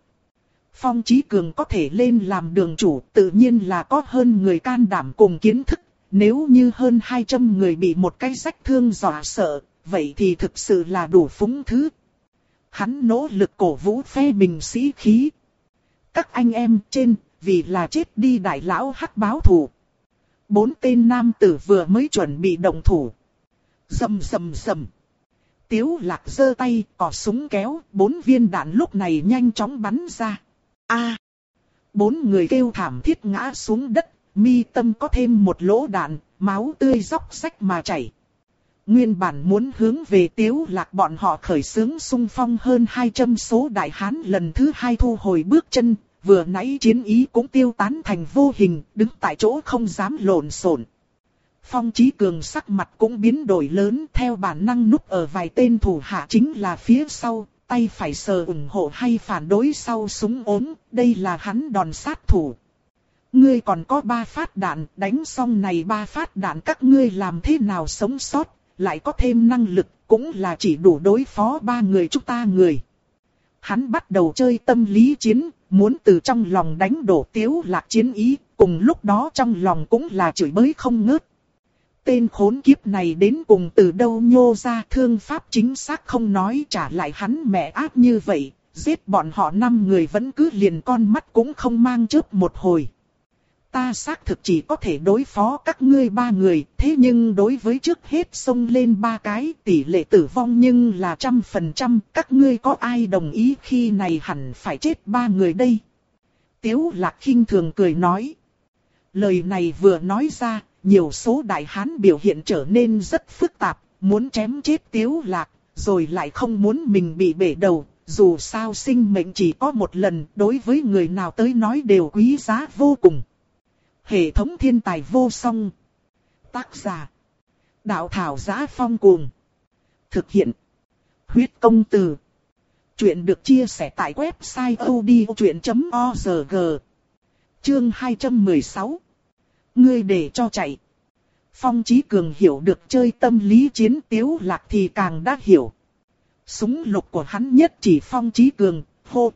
Phong Chí Cường có thể lên làm đường chủ tự nhiên là có hơn người can đảm cùng kiến thức, nếu như hơn 200 người bị một cái rách thương dọa sợ, vậy thì thực sự là đủ phúng thứ. Hắn nỗ lực cổ vũ phe bình sĩ khí. Các anh em trên, vì là chết đi đại lão hắc báo thủ. Bốn tên nam tử vừa mới chuẩn bị động thủ. Dầm dầm dầm. Tiếu lạc giơ tay, cò súng kéo, bốn viên đạn lúc này nhanh chóng bắn ra. A. Bốn người kêu thảm thiết ngã xuống đất, mi tâm có thêm một lỗ đạn, máu tươi róc rách mà chảy. Nguyên bản muốn hướng về tiếu lạc bọn họ khởi xướng sung phong hơn 200 số đại hán lần thứ hai thu hồi bước chân, vừa nãy chiến ý cũng tiêu tán thành vô hình, đứng tại chỗ không dám lộn xộn. Phong Chí Cường sắc mặt cũng biến đổi lớn theo bản năng núp ở vài tên thủ hạ chính là phía sau, tay phải sờ ủng hộ hay phản đối sau súng ốm, đây là hắn đòn sát thủ. Ngươi còn có ba phát đạn, đánh xong này ba phát đạn các ngươi làm thế nào sống sót, lại có thêm năng lực, cũng là chỉ đủ đối phó ba người chúng ta người. Hắn bắt đầu chơi tâm lý chiến, muốn từ trong lòng đánh đổ tiếu lạc chiến ý, cùng lúc đó trong lòng cũng là chửi bới không ngớt. Tên khốn kiếp này đến cùng từ đâu nhô ra thương pháp chính xác không nói trả lại hắn mẹ ác như vậy, giết bọn họ năm người vẫn cứ liền con mắt cũng không mang chớp một hồi. Ta xác thực chỉ có thể đối phó các ngươi ba người, thế nhưng đối với trước hết xông lên ba cái tỷ lệ tử vong nhưng là trăm phần trăm, các ngươi có ai đồng ý khi này hẳn phải chết ba người đây. Tiếu lạc khinh thường cười nói. Lời này vừa nói ra, nhiều số đại hán biểu hiện trở nên rất phức tạp, muốn chém chết tiếu lạc, rồi lại không muốn mình bị bể đầu, dù sao sinh mệnh chỉ có một lần, đối với người nào tới nói đều quý giá vô cùng. Hệ thống thiên tài vô song. Tác giả. Đạo thảo giá phong cuồng. Thực hiện. Huyết công từ. Chuyện được chia sẻ tại website odchuyện.org. Chương 216. Ngươi để cho chạy. Phong Chí Cường hiểu được chơi tâm lý chiến tiếu lạc thì càng đã hiểu. Súng lục của hắn nhất chỉ Phong Chí Cường, hô.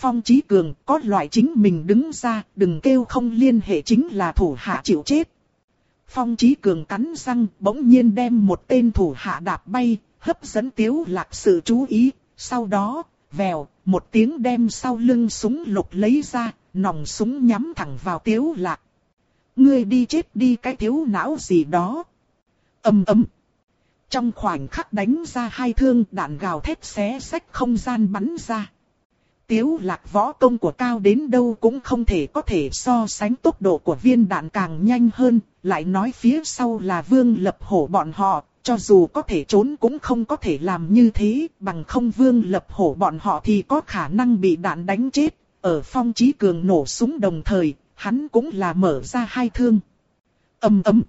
Phong Chí Cường có loại chính mình đứng ra, đừng kêu không liên hệ chính là thủ hạ chịu chết. Phong Chí Cường cắn răng, bỗng nhiên đem một tên thủ hạ đạp bay, hấp dẫn tiếu lạc sự chú ý. Sau đó, vèo, một tiếng đem sau lưng súng lục lấy ra, nòng súng nhắm thẳng vào tiếu lạc. Ngươi đi chết đi cái thiếu não gì đó. ầm ầm. Trong khoảnh khắc đánh ra hai thương đạn gào thép xé sách không gian bắn ra. Tiếu lạc võ công của cao đến đâu cũng không thể có thể so sánh tốc độ của viên đạn càng nhanh hơn, lại nói phía sau là vương lập hổ bọn họ, cho dù có thể trốn cũng không có thể làm như thế, bằng không vương lập hổ bọn họ thì có khả năng bị đạn đánh chết. Ở phong trí cường nổ súng đồng thời, hắn cũng là mở ra hai thương. ầm ầm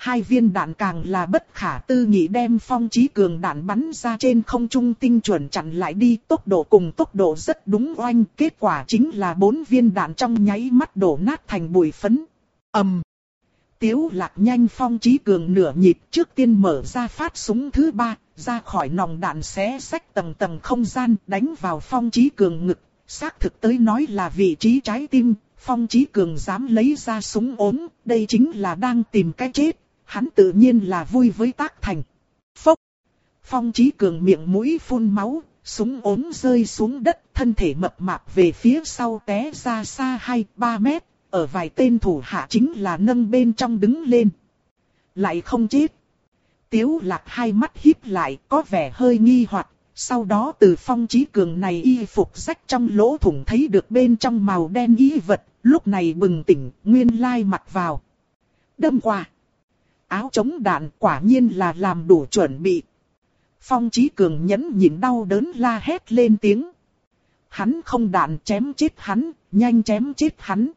Hai viên đạn càng là bất khả tư nghị đem phong trí cường đạn bắn ra trên không trung tinh chuẩn chặn lại đi tốc độ cùng tốc độ rất đúng oanh. Kết quả chính là bốn viên đạn trong nháy mắt đổ nát thành bụi phấn. ầm Tiếu lạc nhanh phong trí cường nửa nhịp trước tiên mở ra phát súng thứ ba, ra khỏi nòng đạn xé sách tầng tầng không gian đánh vào phong trí cường ngực. Xác thực tới nói là vị trí trái tim, phong trí cường dám lấy ra súng ốm, đây chính là đang tìm cái chết, hắn tự nhiên là vui với tác thành. Phốc! Phong trí cường miệng mũi phun máu, súng ốm rơi xuống đất, thân thể mập mạp về phía sau té ra xa 2-3 mét, ở vài tên thủ hạ chính là nâng bên trong đứng lên. Lại không chết. Tiếu lạc hai mắt híp lại có vẻ hơi nghi hoặc sau đó từ phong trí cường này y phục rách trong lỗ thủng thấy được bên trong màu đen y vật, lúc này bừng tỉnh, nguyên lai mặt vào. Đâm qua. Áo chống đạn quả nhiên là làm đủ chuẩn bị. Phong trí cường nhẫn nhịn đau đớn la hét lên tiếng. Hắn không đạn chém chết hắn, nhanh chém chết hắn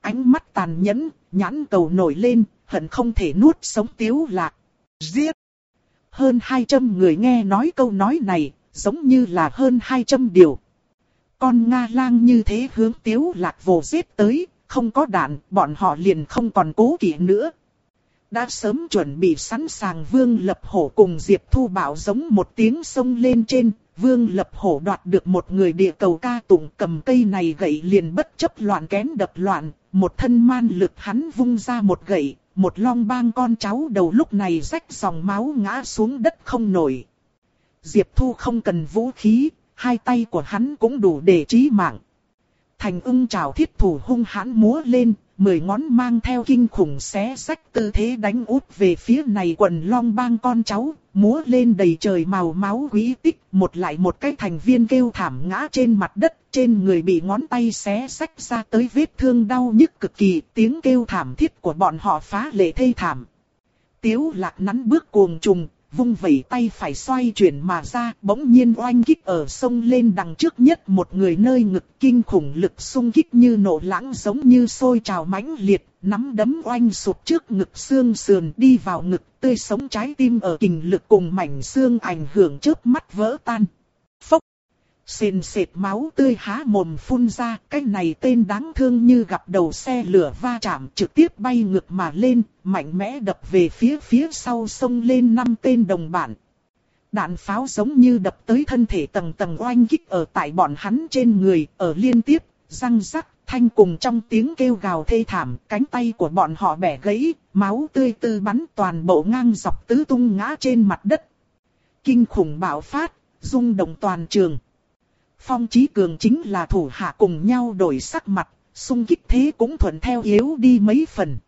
ánh mắt tàn nhẫn, nhãn cầu nổi lên, hận không thể nuốt sống tiếu lạc. Giết! Hơn 200 người nghe nói câu nói này, giống như là hơn 200 điều. Con Nga lang như thế hướng tiếu lạc vồ giết tới, không có đạn, bọn họ liền không còn cố kỵ nữa. Đã sớm chuẩn bị sẵn sàng Vương Lập Hổ cùng Diệp Thu Bảo giống một tiếng sông lên trên, Vương Lập Hổ đoạt được một người địa cầu ca tụng cầm cây này gậy liền bất chấp loạn kén đập loạn, một thân man lực hắn vung ra một gậy, một long bang con cháu đầu lúc này rách dòng máu ngã xuống đất không nổi. Diệp Thu không cần vũ khí, hai tay của hắn cũng đủ để trí mạng. Thành ưng trào thiết thủ hung hãn múa lên, mười ngón mang theo kinh khủng xé sách tư thế đánh út về phía này quần long bang con cháu, múa lên đầy trời màu máu quý tích, một lại một cái thành viên kêu thảm ngã trên mặt đất, trên người bị ngón tay xé sách ra tới vết thương đau nhức cực kỳ, tiếng kêu thảm thiết của bọn họ phá lệ thê thảm. Tiếu lạc nắn bước cuồng trùng, vung vẩy tay phải xoay chuyển mà ra, bỗng nhiên oanh kích ở sông lên đằng trước nhất một người nơi ngực kinh khủng lực xung kích như nổ lãng giống như sôi trào mãnh liệt, nắm đấm oanh sụt trước ngực xương sườn đi vào ngực tươi sống trái tim ở kình lực cùng mảnh xương ảnh hưởng trước mắt vỡ tan. Phốc! Xền sệt máu tươi há mồm phun ra, cái này tên đáng thương như gặp đầu xe lửa va chạm trực tiếp bay ngược mà lên, mạnh mẽ đập về phía phía sau sông lên năm tên đồng bạn. Đạn pháo giống như đập tới thân thể tầng tầng oanh kích ở tại bọn hắn trên người, ở liên tiếp, răng rắc, thanh cùng trong tiếng kêu gào thê thảm, cánh tay của bọn họ bẻ gãy, máu tươi tư bắn toàn bộ ngang dọc tứ tung ngã trên mặt đất. Kinh khủng bạo phát, rung động toàn trường. Phong Chí Cường chính là thủ hạ cùng nhau đổi sắc mặt, xung kích thế cũng thuận theo yếu đi mấy phần.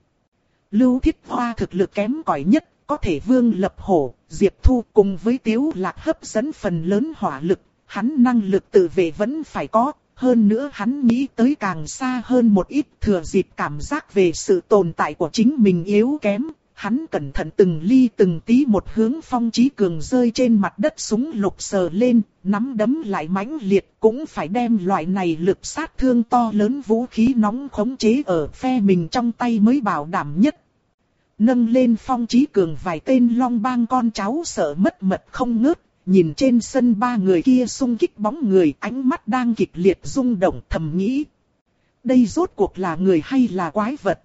Lưu Thiết Hoa thực lực kém cỏi nhất, có thể vương lập hổ, Diệp Thu cùng với Tiếu Lạc hấp dẫn phần lớn hỏa lực, hắn năng lực tự vệ vẫn phải có, hơn nữa hắn nghĩ tới càng xa hơn một ít thừa dịp cảm giác về sự tồn tại của chính mình yếu kém, hắn cẩn thận từng ly từng tí một hướng phong trí cường rơi trên mặt đất súng lục sờ lên, nắm đấm lại mãnh liệt cũng phải đem loại này lực sát thương to lớn vũ khí nóng khống chế ở phe mình trong tay mới bảo đảm nhất. Nâng lên phong trí cường vài tên long bang con cháu sợ mất mật không ngớt, nhìn trên sân ba người kia xung kích bóng người ánh mắt đang kịch liệt rung động thầm nghĩ. Đây rốt cuộc là người hay là quái vật?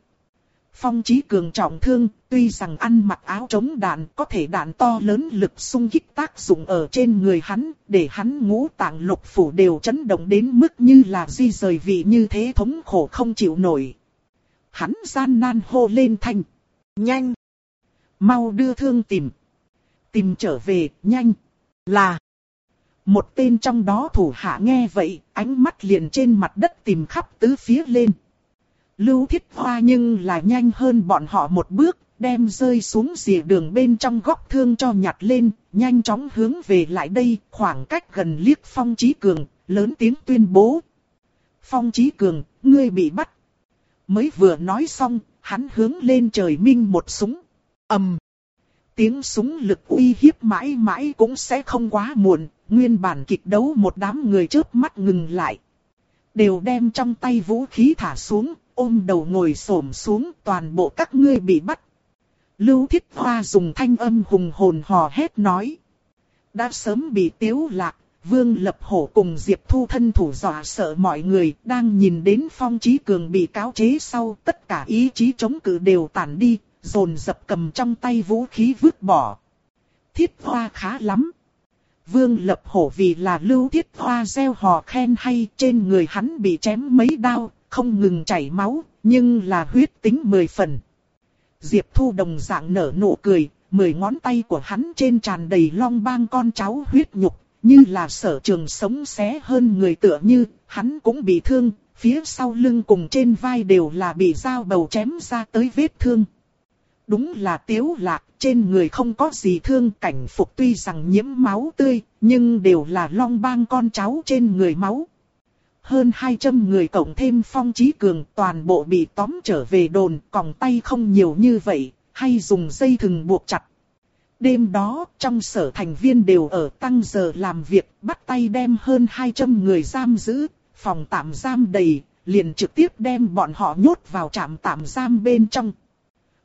Phong trí Cường trọng thương, tuy rằng ăn mặc áo chống đạn có thể đạn to lớn lực xung kích tác dụng ở trên người hắn, để hắn ngũ tạng lục phủ đều chấn động đến mức như là di rời vị như thế thống khổ không chịu nổi. Hắn gian nan hô lên thanh. Nhanh! Mau đưa thương tìm. Tìm trở về, nhanh! Là! Một tên trong đó thủ hạ nghe vậy, ánh mắt liền trên mặt đất tìm khắp tứ phía lên. Lưu Thiết Hoa nhưng là nhanh hơn bọn họ một bước, đem rơi xuống dìa đường bên trong góc thương cho nhặt lên, nhanh chóng hướng về lại đây, khoảng cách gần liếc Phong Chí Cường, lớn tiếng tuyên bố. Phong Chí Cường, ngươi bị bắt. Mới vừa nói xong, hắn hướng lên trời minh một súng. ầm, Tiếng súng lực uy hiếp mãi mãi cũng sẽ không quá muộn, nguyên bản kịch đấu một đám người chớp mắt ngừng lại. Đều đem trong tay vũ khí thả xuống, ôm đầu ngồi xổm xuống toàn bộ các ngươi bị bắt. Lưu Thiết Hoa dùng thanh âm hùng hồn hò hét nói. Đã sớm bị tiếu lạc, Vương Lập Hổ cùng Diệp Thu thân thủ dọa sợ mọi người đang nhìn đến Phong Chí Cường bị cáo chế sau tất cả ý chí chống cự đều tản đi, dồn dập cầm trong tay vũ khí vứt bỏ. Thiết Hoa khá lắm. Vương Lập Hổ vì là Lưu Thiết Hoa gieo hò khen hay trên người hắn bị chém mấy đao, không ngừng chảy máu, nhưng là huyết tính mười phần. Diệp Thu đồng dạng nở nụ cười, mười ngón tay của hắn trên tràn đầy long bang con cháu huyết nhục, như là sở trường sống xé hơn người tựa như, hắn cũng bị thương, phía sau lưng cùng trên vai đều là bị dao bầu chém ra tới vết thương. Đúng là tiếu lạc, trên người không có gì thương cảnh phục tuy rằng nhiễm máu tươi, nhưng đều là long bang con cháu trên người máu hơn 200 người cộng thêm phong trí cường toàn bộ bị tóm trở về đồn, còng tay không nhiều như vậy, hay dùng dây thừng buộc chặt. Đêm đó, trong sở thành viên đều ở tăng giờ làm việc, bắt tay đem hơn 200 người giam giữ, phòng tạm giam đầy, liền trực tiếp đem bọn họ nhốt vào trạm tạm giam bên trong.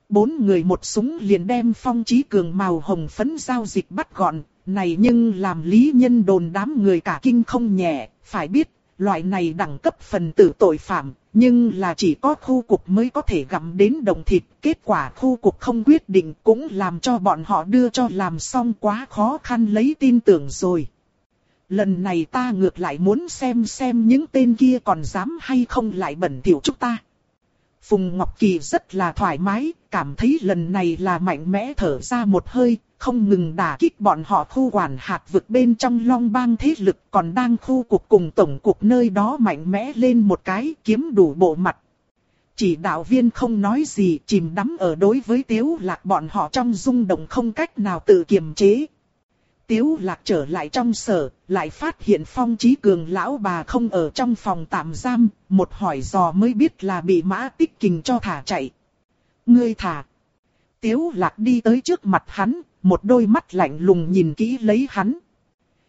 Bốn người một súng liền đem phong trí cường màu hồng phấn giao dịch bắt gọn, này nhưng làm lý nhân đồn đám người cả kinh không nhẹ, phải biết loại này đẳng cấp phần tử tội phạm, nhưng là chỉ có khu cục mới có thể gặm đến đồng thịt. Kết quả khu cục không quyết định cũng làm cho bọn họ đưa cho làm xong quá khó khăn lấy tin tưởng rồi. Lần này ta ngược lại muốn xem xem những tên kia còn dám hay không lại bẩn thỉu chúng ta. Phùng Ngọc Kỳ rất là thoải mái, cảm thấy lần này là mạnh mẽ thở ra một hơi, không ngừng đả kích bọn họ khu quản hạt vực bên trong long bang thế lực còn đang khu cục cùng tổng cục nơi đó mạnh mẽ lên một cái kiếm đủ bộ mặt. Chỉ đạo viên không nói gì chìm đắm ở đối với tiếu lạc bọn họ trong rung động không cách nào tự kiềm chế. Tiếu lạc trở lại trong sở, lại phát hiện phong trí cường lão bà không ở trong phòng tạm giam, một hỏi dò mới biết là bị mã tích kình cho thả chạy. Ngươi thả. Tiếu lạc đi tới trước mặt hắn, một đôi mắt lạnh lùng nhìn kỹ lấy hắn.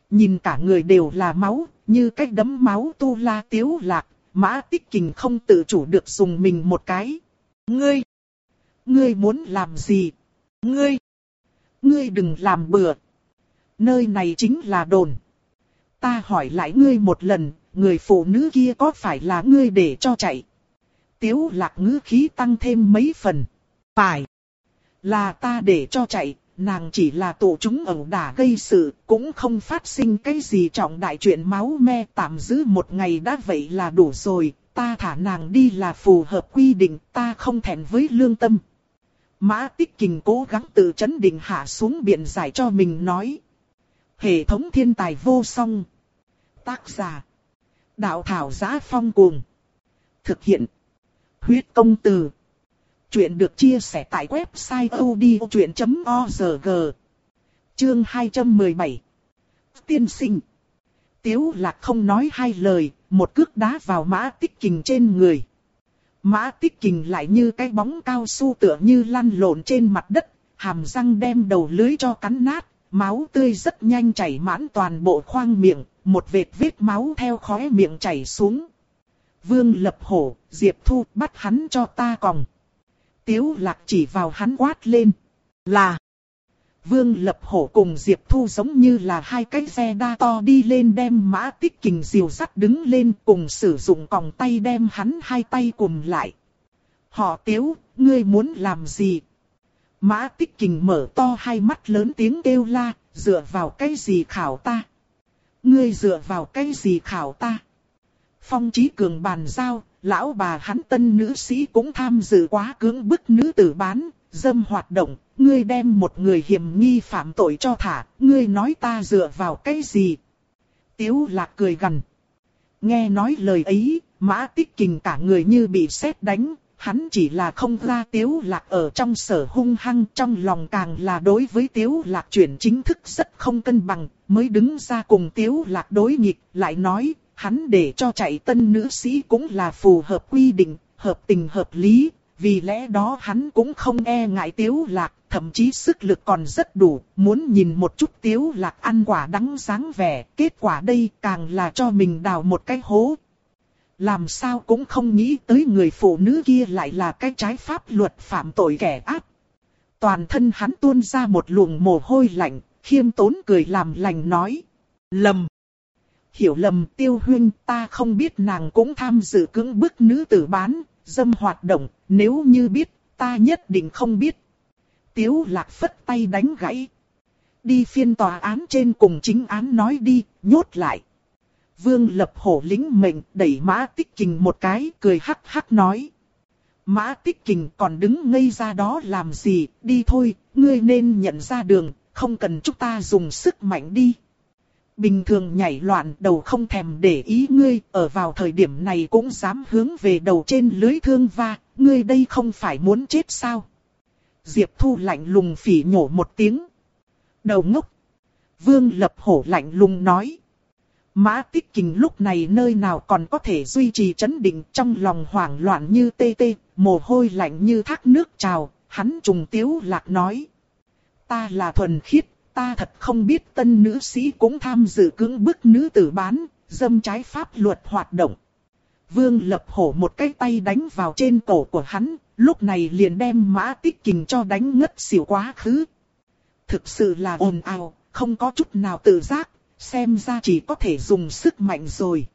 Nhìn cả người đều là máu, như cách đấm máu tu la tiếu lạc, mã tích kình không tự chủ được dùng mình một cái. Ngươi! Ngươi muốn làm gì? Ngươi! Ngươi đừng làm bừa! Nơi này chính là đồn. Ta hỏi lại ngươi một lần, người phụ nữ kia có phải là ngươi để cho chạy? Tiếu lạc ngữ khí tăng thêm mấy phần. Phải. Là ta để cho chạy, nàng chỉ là tổ chúng ẩu đả gây sự, cũng không phát sinh cái gì trọng đại chuyện máu me tạm giữ một ngày đã vậy là đủ rồi, ta thả nàng đi là phù hợp quy định, ta không thẹn với lương tâm. Mã tích kình cố gắng tự chấn định hạ xuống biện giải cho mình nói. Hệ thống thiên tài vô song. Tác giả. Đạo thảo giá phong cuồng. Thực hiện. Huyết công từ. Chuyện được chia sẻ tại website odchuyện.org Chương 217 Tiên sinh Tiếu lạc không nói hai lời, một cước đá vào mã tích kình trên người. Mã tích kình lại như cái bóng cao su tựa như lăn lộn trên mặt đất, hàm răng đem đầu lưới cho cắn nát, máu tươi rất nhanh chảy mãn toàn bộ khoang miệng, một vệt vết máu theo khóe miệng chảy xuống. Vương lập hổ, Diệp Thu bắt hắn cho ta còng. Tiếu lạc chỉ vào hắn quát lên. Là. Vương lập hổ cùng Diệp Thu giống như là hai cái xe đa to đi lên đem mã tích kình diều sắt đứng lên cùng sử dụng còng tay đem hắn hai tay cùng lại. Họ tiếu, ngươi muốn làm gì? Mã tích kình mở to hai mắt lớn tiếng kêu la, dựa vào cái gì khảo ta? Ngươi dựa vào cái gì khảo ta? Phong trí cường bàn giao, lão bà hắn tân nữ sĩ cũng tham dự quá cưỡng bức nữ tử bán, dâm hoạt động, ngươi đem một người hiểm nghi phạm tội cho thả, ngươi nói ta dựa vào cái gì? Tiếu lạc cười gần. Nghe nói lời ấy, mã tích kình cả người như bị sét đánh, hắn chỉ là không ra tiếu lạc ở trong sở hung hăng trong lòng càng là đối với tiếu lạc chuyển chính thức rất không cân bằng, mới đứng ra cùng tiếu lạc đối nghịch, lại nói, hắn để cho chạy tân nữ sĩ cũng là phù hợp quy định, hợp tình hợp lý, vì lẽ đó hắn cũng không e ngại tiếu lạc, thậm chí sức lực còn rất đủ, muốn nhìn một chút tiếu lạc ăn quả đắng sáng vẻ, kết quả đây càng là cho mình đào một cái hố. Làm sao cũng không nghĩ tới người phụ nữ kia lại là cái trái pháp luật phạm tội kẻ ác. Toàn thân hắn tuôn ra một luồng mồ hôi lạnh, khiêm tốn cười làm lành nói. Lầm. Hiểu lầm tiêu huyên ta không biết nàng cũng tham dự cưỡng bức nữ tử bán, dâm hoạt động, nếu như biết, ta nhất định không biết. Tiếu lạc phất tay đánh gãy. Đi phiên tòa án trên cùng chính án nói đi, nhốt lại. Vương lập hổ lính mệnh đẩy mã tích kình một cái, cười hắc hắc nói. Mã tích kình còn đứng ngây ra đó làm gì, đi thôi, ngươi nên nhận ra đường, không cần chúng ta dùng sức mạnh đi. Bình thường nhảy loạn đầu không thèm để ý ngươi, ở vào thời điểm này cũng dám hướng về đầu trên lưới thương va, ngươi đây không phải muốn chết sao? Diệp Thu lạnh lùng phỉ nhổ một tiếng. Đầu ngốc. Vương lập hổ lạnh lùng nói. Mã tích kình lúc này nơi nào còn có thể duy trì chấn định trong lòng hoảng loạn như tê tê, mồ hôi lạnh như thác nước trào, hắn trùng tiếu lạc nói. Ta là thuần khiết, ta thật không biết tân nữ sĩ cũng tham dự cưỡng bức nữ tử bán, dâm trái pháp luật hoạt động. Vương lập hổ một cái tay đánh vào trên cổ của hắn, lúc này liền đem mã tích kình cho đánh ngất xỉu quá khứ. Thực sự là ồn ào, không có chút nào tự giác, xem ra chỉ có thể dùng sức mạnh rồi.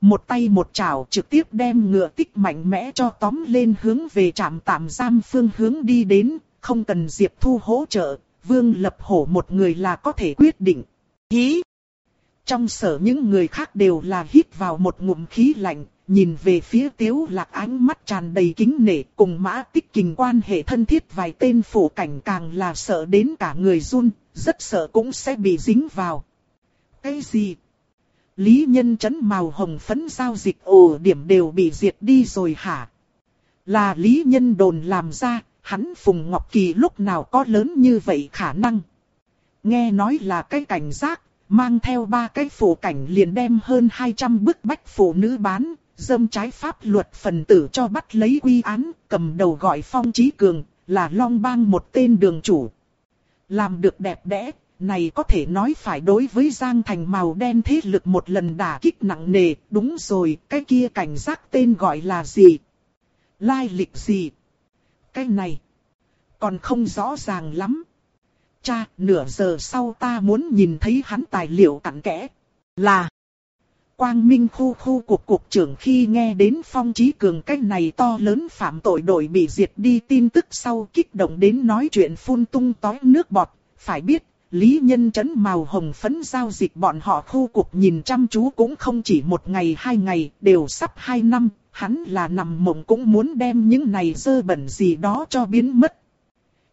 Một tay một chảo trực tiếp đem ngựa tích mạnh mẽ cho tóm lên hướng về trạm tạm giam phương hướng đi đến, không cần Diệp Thu hỗ trợ, Vương Lập Hổ một người là có thể quyết định. Hí! Trong sở những người khác đều là hít vào một ngụm khí lạnh, nhìn về phía tiếu lạc ánh mắt tràn đầy kính nể cùng mã tích kình quan hệ thân thiết vài tên phủ cảnh càng là sợ đến cả người run, rất sợ cũng sẽ bị dính vào. Cái gì? Lý nhân chấn màu hồng phấn giao dịch ồ điểm đều bị diệt đi rồi hả? Là lý nhân đồn làm ra, hắn Phùng Ngọc Kỳ lúc nào có lớn như vậy khả năng. Nghe nói là cái cảnh giác, mang theo ba cái phủ cảnh liền đem hơn 200 bức bách phụ nữ bán, dâm trái pháp luật phần tử cho bắt lấy quy án, cầm đầu gọi Phong Chí Cường, là Long Bang một tên đường chủ. Làm được đẹp đẽ, này có thể nói phải đối với Giang Thành màu đen thế lực một lần đả kích nặng nề, đúng rồi, cái kia cảnh giác tên gọi là gì? Lai lịch gì? Cái này, còn không rõ ràng lắm. Cha, nửa giờ sau ta muốn nhìn thấy hắn tài liệu cặn kẽ. Là, Quang Minh khu khu cục cục trưởng khi nghe đến phong trí cường cách này to lớn phạm tội đội bị diệt đi tin tức sau kích động đến nói chuyện phun tung tói nước bọt. Phải biết, Lý Nhân chấn màu hồng phấn giao dịch bọn họ khu cục nhìn chăm chú cũng không chỉ một ngày hai ngày, đều sắp hai năm, hắn là nằm mộng cũng muốn đem những này dơ bẩn gì đó cho biến mất.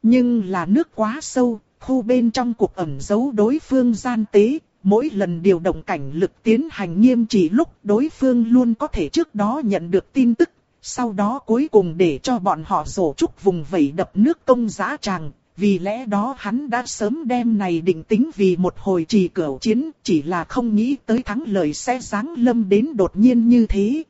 Nhưng là nước quá sâu, khu bên trong cuộc ẩn giấu đối phương gian tế, mỗi lần điều động cảnh lực tiến hành nghiêm trị lúc đối phương luôn có thể trước đó nhận được tin tức, sau đó cuối cùng để cho bọn họ rổ trúc vùng vẩy đập nước công giá tràng. Vì lẽ đó hắn đã sớm đem này định tính vì một hồi trì cửu chiến, chỉ là không nghĩ tới thắng lợi sẽ giáng lâm đến đột nhiên như thế.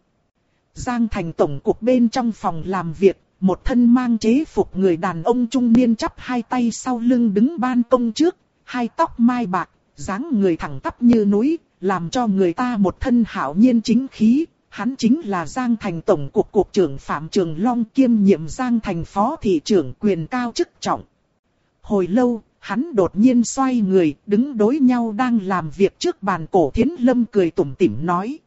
Giang Thành Tổng cục bên trong phòng làm việc, một thân mang chế phục người đàn ông trung niên chắp hai tay sau lưng đứng ban công trước, hai tóc mai bạc, dáng người thẳng tắp như núi, làm cho người ta một thân hảo nhiên chính khí. Hắn chính là Giang Thành Tổng cục Cục trưởng Phạm Trường Long kiêm nhiệm Giang Thành Phó Thị trưởng quyền cao chức trọng. Hồi lâu, hắn đột nhiên xoay người, đứng đối nhau đang làm việc trước bàn cổ thiến lâm cười tủm tỉm nói.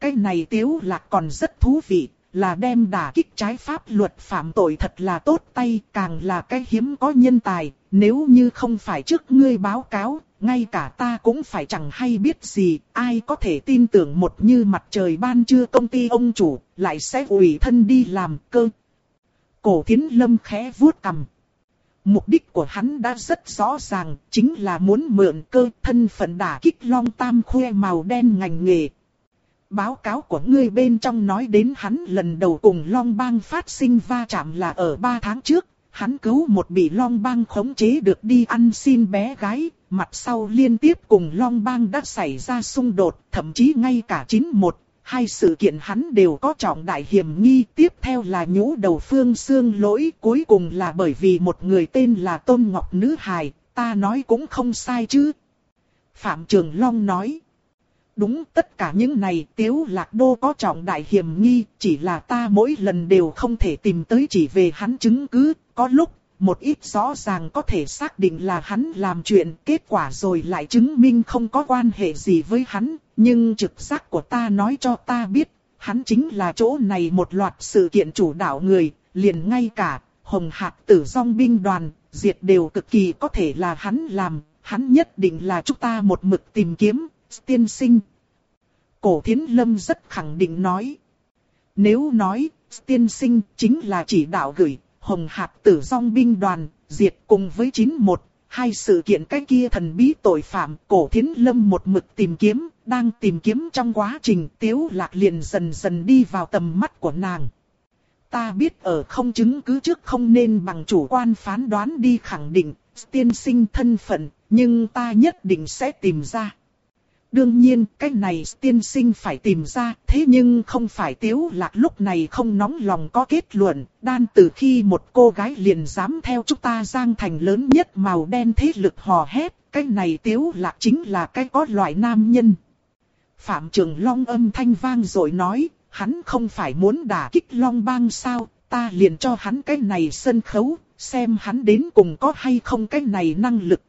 Cái này tiếu lạc còn rất thú vị, là đem đả kích trái pháp luật phạm tội thật là tốt tay, càng là cái hiếm có nhân tài, nếu như không phải trước ngươi báo cáo, ngay cả ta cũng phải chẳng hay biết gì, ai có thể tin tưởng một như mặt trời ban trưa công ty ông chủ, lại sẽ ủy thân đi làm cơ. Cổ thiến lâm khẽ vuốt cầm. Mục đích của hắn đã rất rõ ràng, chính là muốn mượn cơ thân phận đả kích long tam khoe màu đen ngành nghề. Báo cáo của ngươi bên trong nói đến hắn lần đầu cùng Long Bang phát sinh va chạm là ở 3 tháng trước, hắn cứu một bị Long Bang khống chế được đi ăn xin bé gái, mặt sau liên tiếp cùng Long Bang đã xảy ra xung đột, thậm chí ngay cả 91, hai sự kiện hắn đều có trọng đại hiểm nghi, tiếp theo là nhũ đầu phương xương lỗi, cuối cùng là bởi vì một người tên là Tôn Ngọc Nữ Hài, ta nói cũng không sai chứ. Phạm Trường Long nói. Đúng tất cả những này tiếu lạc đô có trọng đại hiểm nghi, chỉ là ta mỗi lần đều không thể tìm tới chỉ về hắn chứng cứ, có lúc, một ít rõ ràng có thể xác định là hắn làm chuyện, kết quả rồi lại chứng minh không có quan hệ gì với hắn, nhưng trực giác của ta nói cho ta biết, hắn chính là chỗ này một loạt sự kiện chủ đạo người, liền ngay cả, hồng hạc tử song binh đoàn, diệt đều cực kỳ có thể là hắn làm, hắn nhất định là chúng ta một mực tìm kiếm, tiên sinh. Cổ thiến lâm rất khẳng định nói. Nếu nói, tiên sinh chính là chỉ đạo gửi, hồng hạt tử song binh đoàn, diệt cùng với 91, hai sự kiện cái kia thần bí tội phạm, cổ thiến lâm một mực tìm kiếm, đang tìm kiếm trong quá trình tiếu lạc liền dần dần đi vào tầm mắt của nàng. Ta biết ở không chứng cứ trước không nên bằng chủ quan phán đoán đi khẳng định, tiên sinh thân phận, nhưng ta nhất định sẽ tìm ra. Đương nhiên, cái này tiên sinh phải tìm ra, thế nhưng không phải tiếu lạc lúc này không nóng lòng có kết luận, đan từ khi một cô gái liền dám theo chúng ta giang thành lớn nhất màu đen thế lực hò hét, cái này tiếu lạc chính là cái có loại nam nhân. Phạm Trường Long âm thanh vang rồi nói, hắn không phải muốn đả kích Long bang sao, ta liền cho hắn cái này sân khấu, xem hắn đến cùng có hay không cái này năng lực.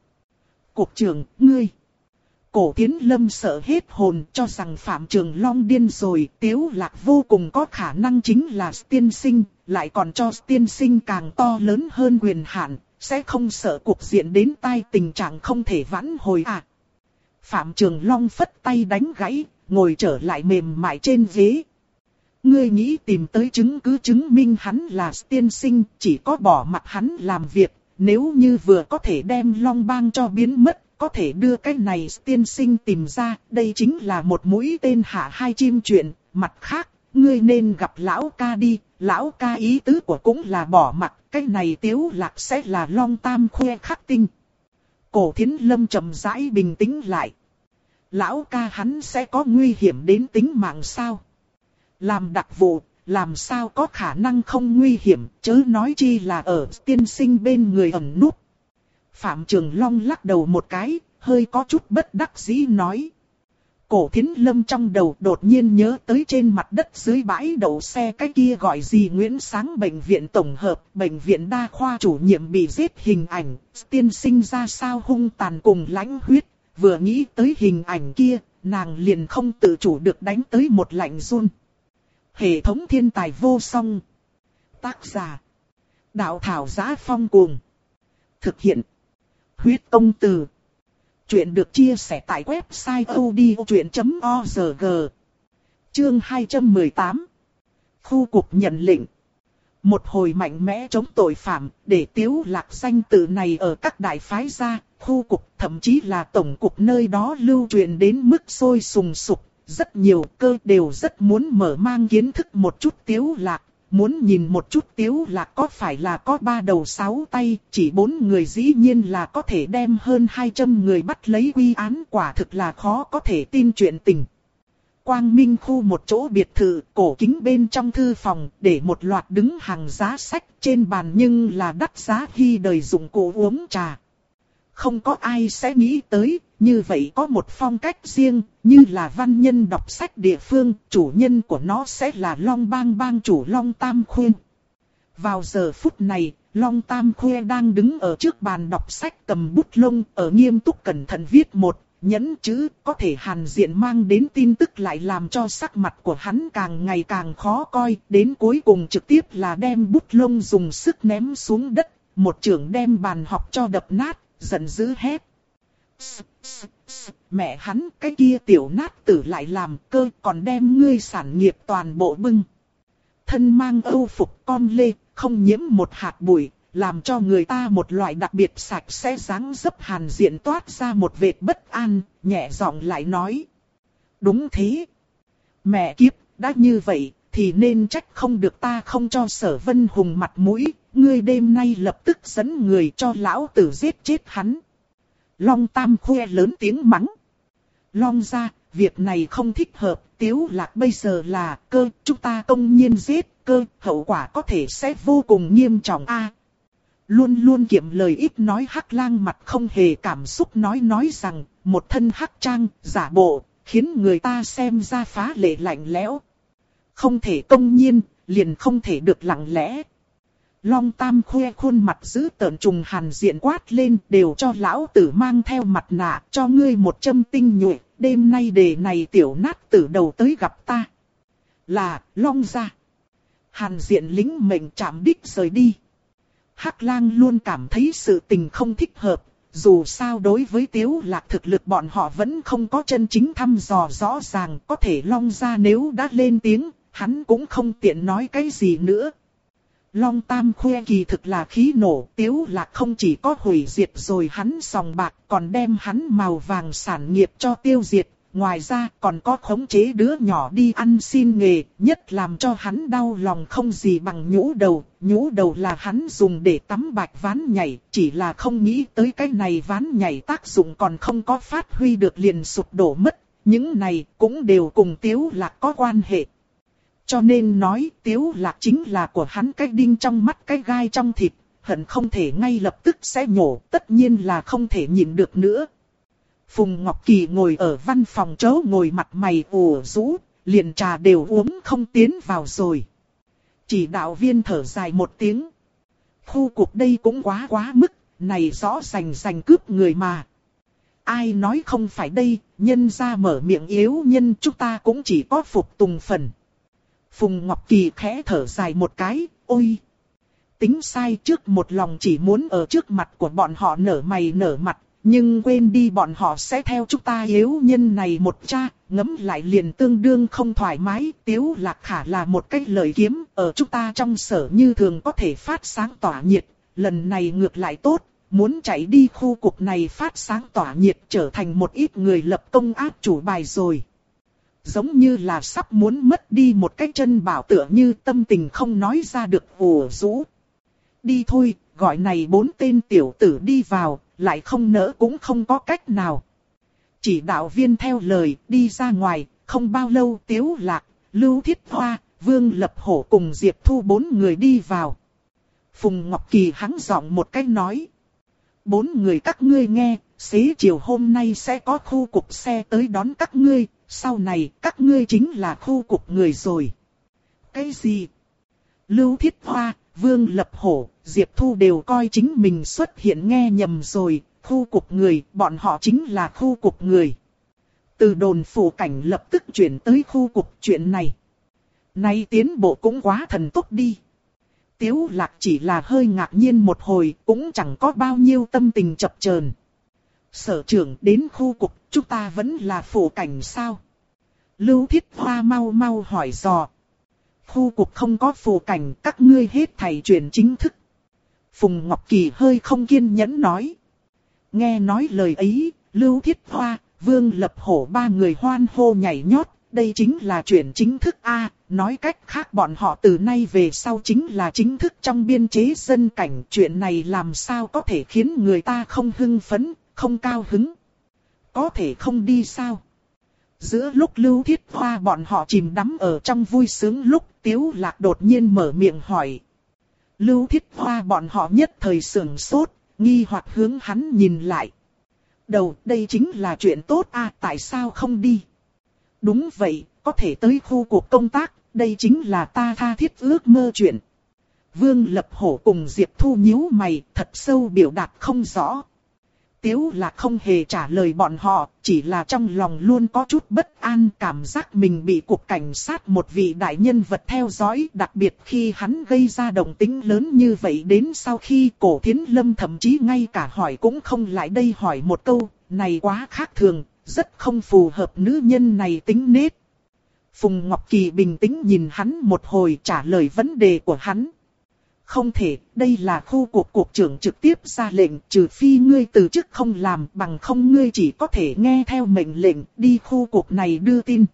Cục trưởng, ngươi. Cổ Tiến Lâm sợ hết hồn cho rằng Phạm Trường Long điên rồi, Tiếu Lạc vô cùng có khả năng chính là tiên sinh, lại còn cho tiên sinh càng to lớn hơn quyền hạn, sẽ không sợ cuộc diện đến tai tình trạng không thể vãn hồi à. Phạm Trường Long phất tay đánh gãy, ngồi trở lại mềm mại trên ghế. Ngươi nghĩ tìm tới chứng cứ chứng minh hắn là tiên sinh, chỉ có bỏ mặt hắn làm việc, nếu như vừa có thể đem Long Bang cho biến mất, có thể đưa cái này tiên sinh tìm ra, đây chính là một mũi tên hạ hai chim chuyện, mặt khác, ngươi nên gặp lão ca đi, lão ca ý tứ của cũng là bỏ mặt, cái này tiếu lạc sẽ là long tam khoe khắc tinh. Cổ thiến lâm trầm rãi bình tĩnh lại. Lão ca hắn sẽ có nguy hiểm đến tính mạng sao? Làm đặc vụ, làm sao có khả năng không nguy hiểm, chớ nói chi là ở tiên sinh bên người ẩn núp. Phạm Trường Long lắc đầu một cái, hơi có chút bất đắc dĩ nói. Cổ thiến lâm trong đầu đột nhiên nhớ tới trên mặt đất dưới bãi đậu xe cái kia gọi gì Nguyễn Sáng Bệnh viện Tổng hợp, Bệnh viện Đa Khoa chủ nhiệm bị giết hình ảnh, tiên sinh ra sao hung tàn cùng lãnh huyết, vừa nghĩ tới hình ảnh kia, nàng liền không tự chủ được đánh tới một lạnh run. Hệ thống thiên tài vô song. Tác giả. Đạo thảo giá phong cuồng. Thực hiện. Huyết công từ. Chuyện được chia sẻ tại website odchuyện.org. Chương 218. Khu cục nhận lệnh. Một hồi mạnh mẽ chống tội phạm, để tiếu lạc danh từ này ở các đại phái gia, khu cục, thậm chí là tổng cục nơi đó lưu truyền đến mức sôi sùng sục. Rất nhiều cơ đều rất muốn mở mang kiến thức một chút tiếu lạc, Muốn nhìn một chút tiếu là có phải là có ba đầu sáu tay, chỉ bốn người dĩ nhiên là có thể đem hơn 200 người bắt lấy quy án quả thực là khó có thể tin chuyện tình. quang minh khu một chỗ biệt thự, cổ kính bên trong thư phòng, để một loạt đứng hàng giá sách trên bàn nhưng là đắt giá khi đời dụng cụ uống trà. Không có ai sẽ nghĩ tới, như vậy có một phong cách riêng, như là văn nhân đọc sách địa phương, chủ nhân của nó sẽ là Long Bang Bang chủ Long Tam Khuyên. Vào giờ phút này, Long Tam Khuê đang đứng ở trước bàn đọc sách cầm bút lông ở nghiêm túc cẩn thận viết một nhẫn chữ có thể hàn diện mang đến tin tức lại làm cho sắc mặt của hắn càng ngày càng khó coi, đến cuối cùng trực tiếp là đem bút lông dùng sức ném xuống đất, một trưởng đem bàn học cho đập nát, giận dữ hét. Mẹ hắn cái kia tiểu nát tử lại làm cơ còn đem ngươi sản nghiệp toàn bộ bưng. Thân mang âu phục con lê, không nhiễm một hạt bụi, làm cho người ta một loại đặc biệt sạch sẽ dáng dấp hàn diện toát ra một vệt bất an, nhẹ giọng lại nói. Đúng thế. Mẹ kiếp, đã như vậy, thì nên trách không được ta không cho sở vân hùng mặt mũi, ngươi đêm nay lập tức dẫn người cho lão tử giết chết hắn. Long Tam khoe lớn tiếng mắng. Long ra, việc này không thích hợp, tiếu lạc bây giờ là cơ, chúng ta công nhiên giết cơ, hậu quả có thể sẽ vô cùng nghiêm trọng a. Luôn luôn kiệm lời ít nói hắc lang mặt không hề cảm xúc nói nói rằng, một thân hắc trang, giả bộ, khiến người ta xem ra phá lệ lạnh lẽo. Không thể công nhiên, liền không thể được lặng lẽ. Long Tam khoe khuôn mặt giữ tợn trùng hàn diện quát lên đều cho lão tử mang theo mặt nạ cho ngươi một châm tinh nhuệ, đêm nay đề này tiểu nát tử đầu tới gặp ta. Là, Long ra. Hàn diện lính mệnh chạm đích rời đi. Hắc lang luôn cảm thấy sự tình không thích hợp, dù sao đối với tiếu lạc thực lực bọn họ vẫn không có chân chính thăm dò rõ ràng, có thể long ra nếu đã lên tiếng, hắn cũng không tiện nói cái gì nữa. Long Tam khoe kỳ thực là khí nổ, tiếu lạc không chỉ có hủy diệt rồi hắn sòng bạc, còn đem hắn màu vàng sản nghiệp cho tiêu diệt, Ngoài ra còn có khống chế đứa nhỏ đi ăn xin nghề, nhất làm cho hắn đau lòng không gì bằng nhũ đầu. Nhũ đầu là hắn dùng để tắm bạch ván nhảy, chỉ là không nghĩ tới cái này ván nhảy tác dụng còn không có phát huy được liền sụp đổ mất. Những này cũng đều cùng tiếu lạc có quan hệ. Cho nên nói tiếu lạc chính là của hắn cái đinh trong mắt cái gai trong thịt, hận không thể ngay lập tức sẽ nhổ, tất nhiên là không thể nhìn được nữa. Phùng Ngọc Kỳ ngồi ở văn phòng chấu ngồi mặt mày ủ rũ, liền trà đều uống không tiến vào rồi. Chỉ đạo viên thở dài một tiếng. Khu cuộc đây cũng quá quá mức, này rõ rành rành cướp người mà. Ai nói không phải đây, nhân ra mở miệng yếu nhân chúng ta cũng chỉ có phục tùng phần. Phùng Ngọc Kỳ khẽ thở dài một cái, ôi! Tính sai trước một lòng chỉ muốn ở trước mặt của bọn họ nở mày nở mặt, nhưng quên đi bọn họ sẽ theo chúng ta yếu nhân này một cha, ngấm lại liền tương đương không thoải mái. Tiếu lạc khả là một cách lời kiếm, ở chúng ta trong sở như thường có thể phát sáng tỏa nhiệt. Lần này ngược lại tốt, muốn chạy đi khu cục này phát sáng tỏa nhiệt trở thành một ít người lập công áp chủ bài rồi. Giống như là sắp muốn mất đi một cái chân bảo tựa như tâm tình không nói ra được vù rũ. Đi thôi, gọi này bốn tên tiểu tử đi vào, lại không nỡ cũng không có cách nào. Chỉ đạo viên theo lời đi ra ngoài, không bao lâu tiếu lạc, lưu thiết hoa, vương lập hổ cùng Diệp Thu bốn người đi vào. Phùng Ngọc Kỳ hắn giọng một cách nói. Bốn người các ngươi nghe, xế chiều hôm nay sẽ có khu cục xe tới đón các ngươi, sau này các ngươi chính là khu cục người rồi. Cái gì? Lưu Thiết Hoa, Vương Lập Hổ, Diệp Thu đều coi chính mình xuất hiện nghe nhầm rồi, khu cục người, bọn họ chính là khu cục người. Từ đồn phủ cảnh lập tức chuyển tới khu cục chuyện này. Nay tiến bộ cũng quá thần tốc đi. Tiếu lạc chỉ là hơi ngạc nhiên một hồi, cũng chẳng có bao nhiêu tâm tình chập chờn. Sở trưởng đến khu cục, chúng ta vẫn là phủ cảnh sao? Lưu Thiết Hoa mau mau hỏi dò. Khu cục không có phủ cảnh, các ngươi hết thầy truyền chính thức. Phùng Ngọc Kỳ hơi không kiên nhẫn nói. Nghe nói lời ấy, Lưu Thiết Hoa, Vương Lập Hổ ba người hoan hô nhảy nhót, đây chính là chuyện chính thức A, nói cách khác bọn họ từ nay về sau chính là chính thức trong biên chế dân cảnh. Chuyện này làm sao có thể khiến người ta không hưng phấn, không cao hứng. Có thể không đi sao? Giữa lúc Lưu Thiết Hoa bọn họ chìm đắm ở trong vui sướng lúc Tiếu Lạc đột nhiên mở miệng hỏi. Lưu Thiết Hoa bọn họ nhất thời sưởng sốt, nghi hoặc hướng hắn nhìn lại. Đầu, đây chính là chuyện tốt à, tại sao không đi? Đúng vậy, có thể tới khu cuộc công tác, đây chính là ta tha thiết ước mơ chuyện. Vương Lập Hổ cùng Diệp Thu nhíu mày, thật sâu biểu đạt không rõ. Tiếu là không hề trả lời bọn họ, chỉ là trong lòng luôn có chút bất an cảm giác mình bị cục cảnh sát một vị đại nhân vật theo dõi đặc biệt khi hắn gây ra động tính lớn như vậy đến sau khi cổ thiến lâm thậm chí ngay cả hỏi cũng không lại đây hỏi một câu, này quá khác thường, rất không phù hợp nữ nhân này tính nết. Phùng Ngọc Kỳ bình tĩnh nhìn hắn một hồi trả lời vấn đề của hắn. Không thể, đây là khu cuộc cuộc trưởng trực tiếp ra lệnh, trừ phi ngươi từ chức không làm bằng không ngươi chỉ có thể nghe theo mệnh lệnh, đi khu cuộc này đưa tin.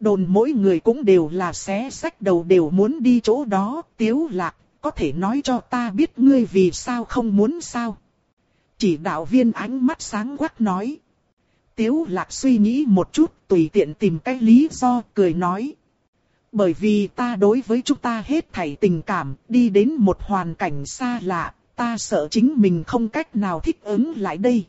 Đồn mỗi người cũng đều là xé sách đầu đều muốn đi chỗ đó, tiếu lạc, có thể nói cho ta biết ngươi vì sao không muốn sao. Chỉ đạo viên ánh mắt sáng quắc nói. Tiếu lạc suy nghĩ một chút, tùy tiện tìm cái lý do, cười nói. Bởi vì ta đối với chúng ta hết thảy tình cảm, đi đến một hoàn cảnh xa lạ, ta sợ chính mình không cách nào thích ứng lại đây.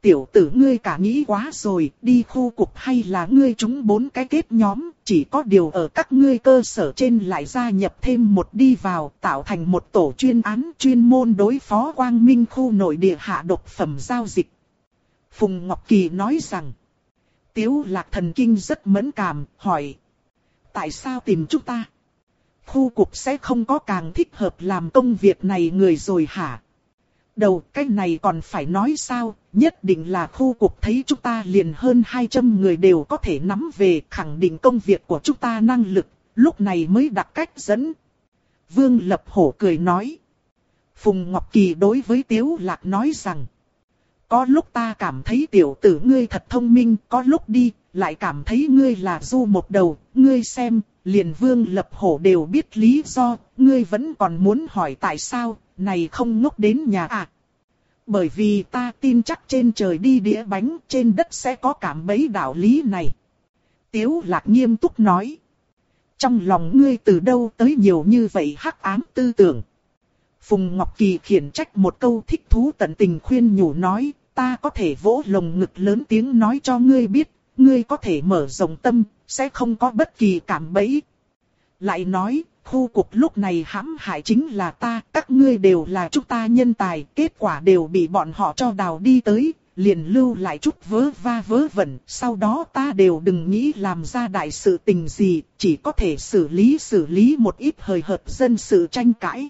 Tiểu tử ngươi cả nghĩ quá rồi, đi khu cục hay là ngươi chúng bốn cái kết nhóm, chỉ có điều ở các ngươi cơ sở trên lại gia nhập thêm một đi vào, tạo thành một tổ chuyên án chuyên môn đối phó quang minh khu nội địa hạ độc phẩm giao dịch. Phùng Ngọc Kỳ nói rằng, Tiếu lạc thần kinh rất mẫn cảm, hỏi. Tại sao tìm chúng ta? Khu cục sẽ không có càng thích hợp làm công việc này người rồi hả? Đầu cái này còn phải nói sao, nhất định là khu cục thấy chúng ta liền hơn 200 người đều có thể nắm về khẳng định công việc của chúng ta năng lực, lúc này mới đặt cách dẫn. Vương Lập Hổ cười nói. Phùng Ngọc Kỳ đối với Tiếu Lạc nói rằng. Có lúc ta cảm thấy tiểu tử ngươi thật thông minh, có lúc đi, lại cảm thấy ngươi là du một đầu, ngươi xem, liền vương lập hổ đều biết lý do, ngươi vẫn còn muốn hỏi tại sao, này không ngốc đến nhà à. Bởi vì ta tin chắc trên trời đi đĩa bánh, trên đất sẽ có cảm mấy đạo lý này. Tiếu lạc nghiêm túc nói. Trong lòng ngươi từ đâu tới nhiều như vậy hắc ám tư tưởng. Phùng Ngọc Kỳ khiển trách một câu thích thú tận tình khuyên nhủ nói, ta có thể vỗ lồng ngực lớn tiếng nói cho ngươi biết, ngươi có thể mở rộng tâm, sẽ không có bất kỳ cảm bẫy. Lại nói, khu cục lúc này hãm hại chính là ta, các ngươi đều là chúng ta nhân tài, kết quả đều bị bọn họ cho đào đi tới, liền lưu lại chút vớ va vớ vẩn, sau đó ta đều đừng nghĩ làm ra đại sự tình gì, chỉ có thể xử lý xử lý một ít hời hợt dân sự tranh cãi.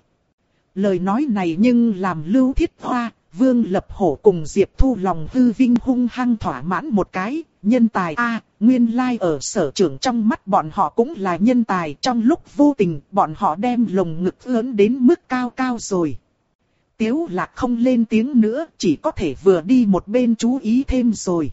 Lời nói này nhưng làm lưu thiết hoa, Vương Lập Hổ cùng Diệp Thu lòng hư vinh hung hăng thỏa mãn một cái, nhân tài a nguyên lai like ở sở trưởng trong mắt bọn họ cũng là nhân tài, trong lúc vô tình bọn họ đem lồng ngực lớn đến mức cao cao rồi. Tiếu lạc không lên tiếng nữa, chỉ có thể vừa đi một bên chú ý thêm rồi.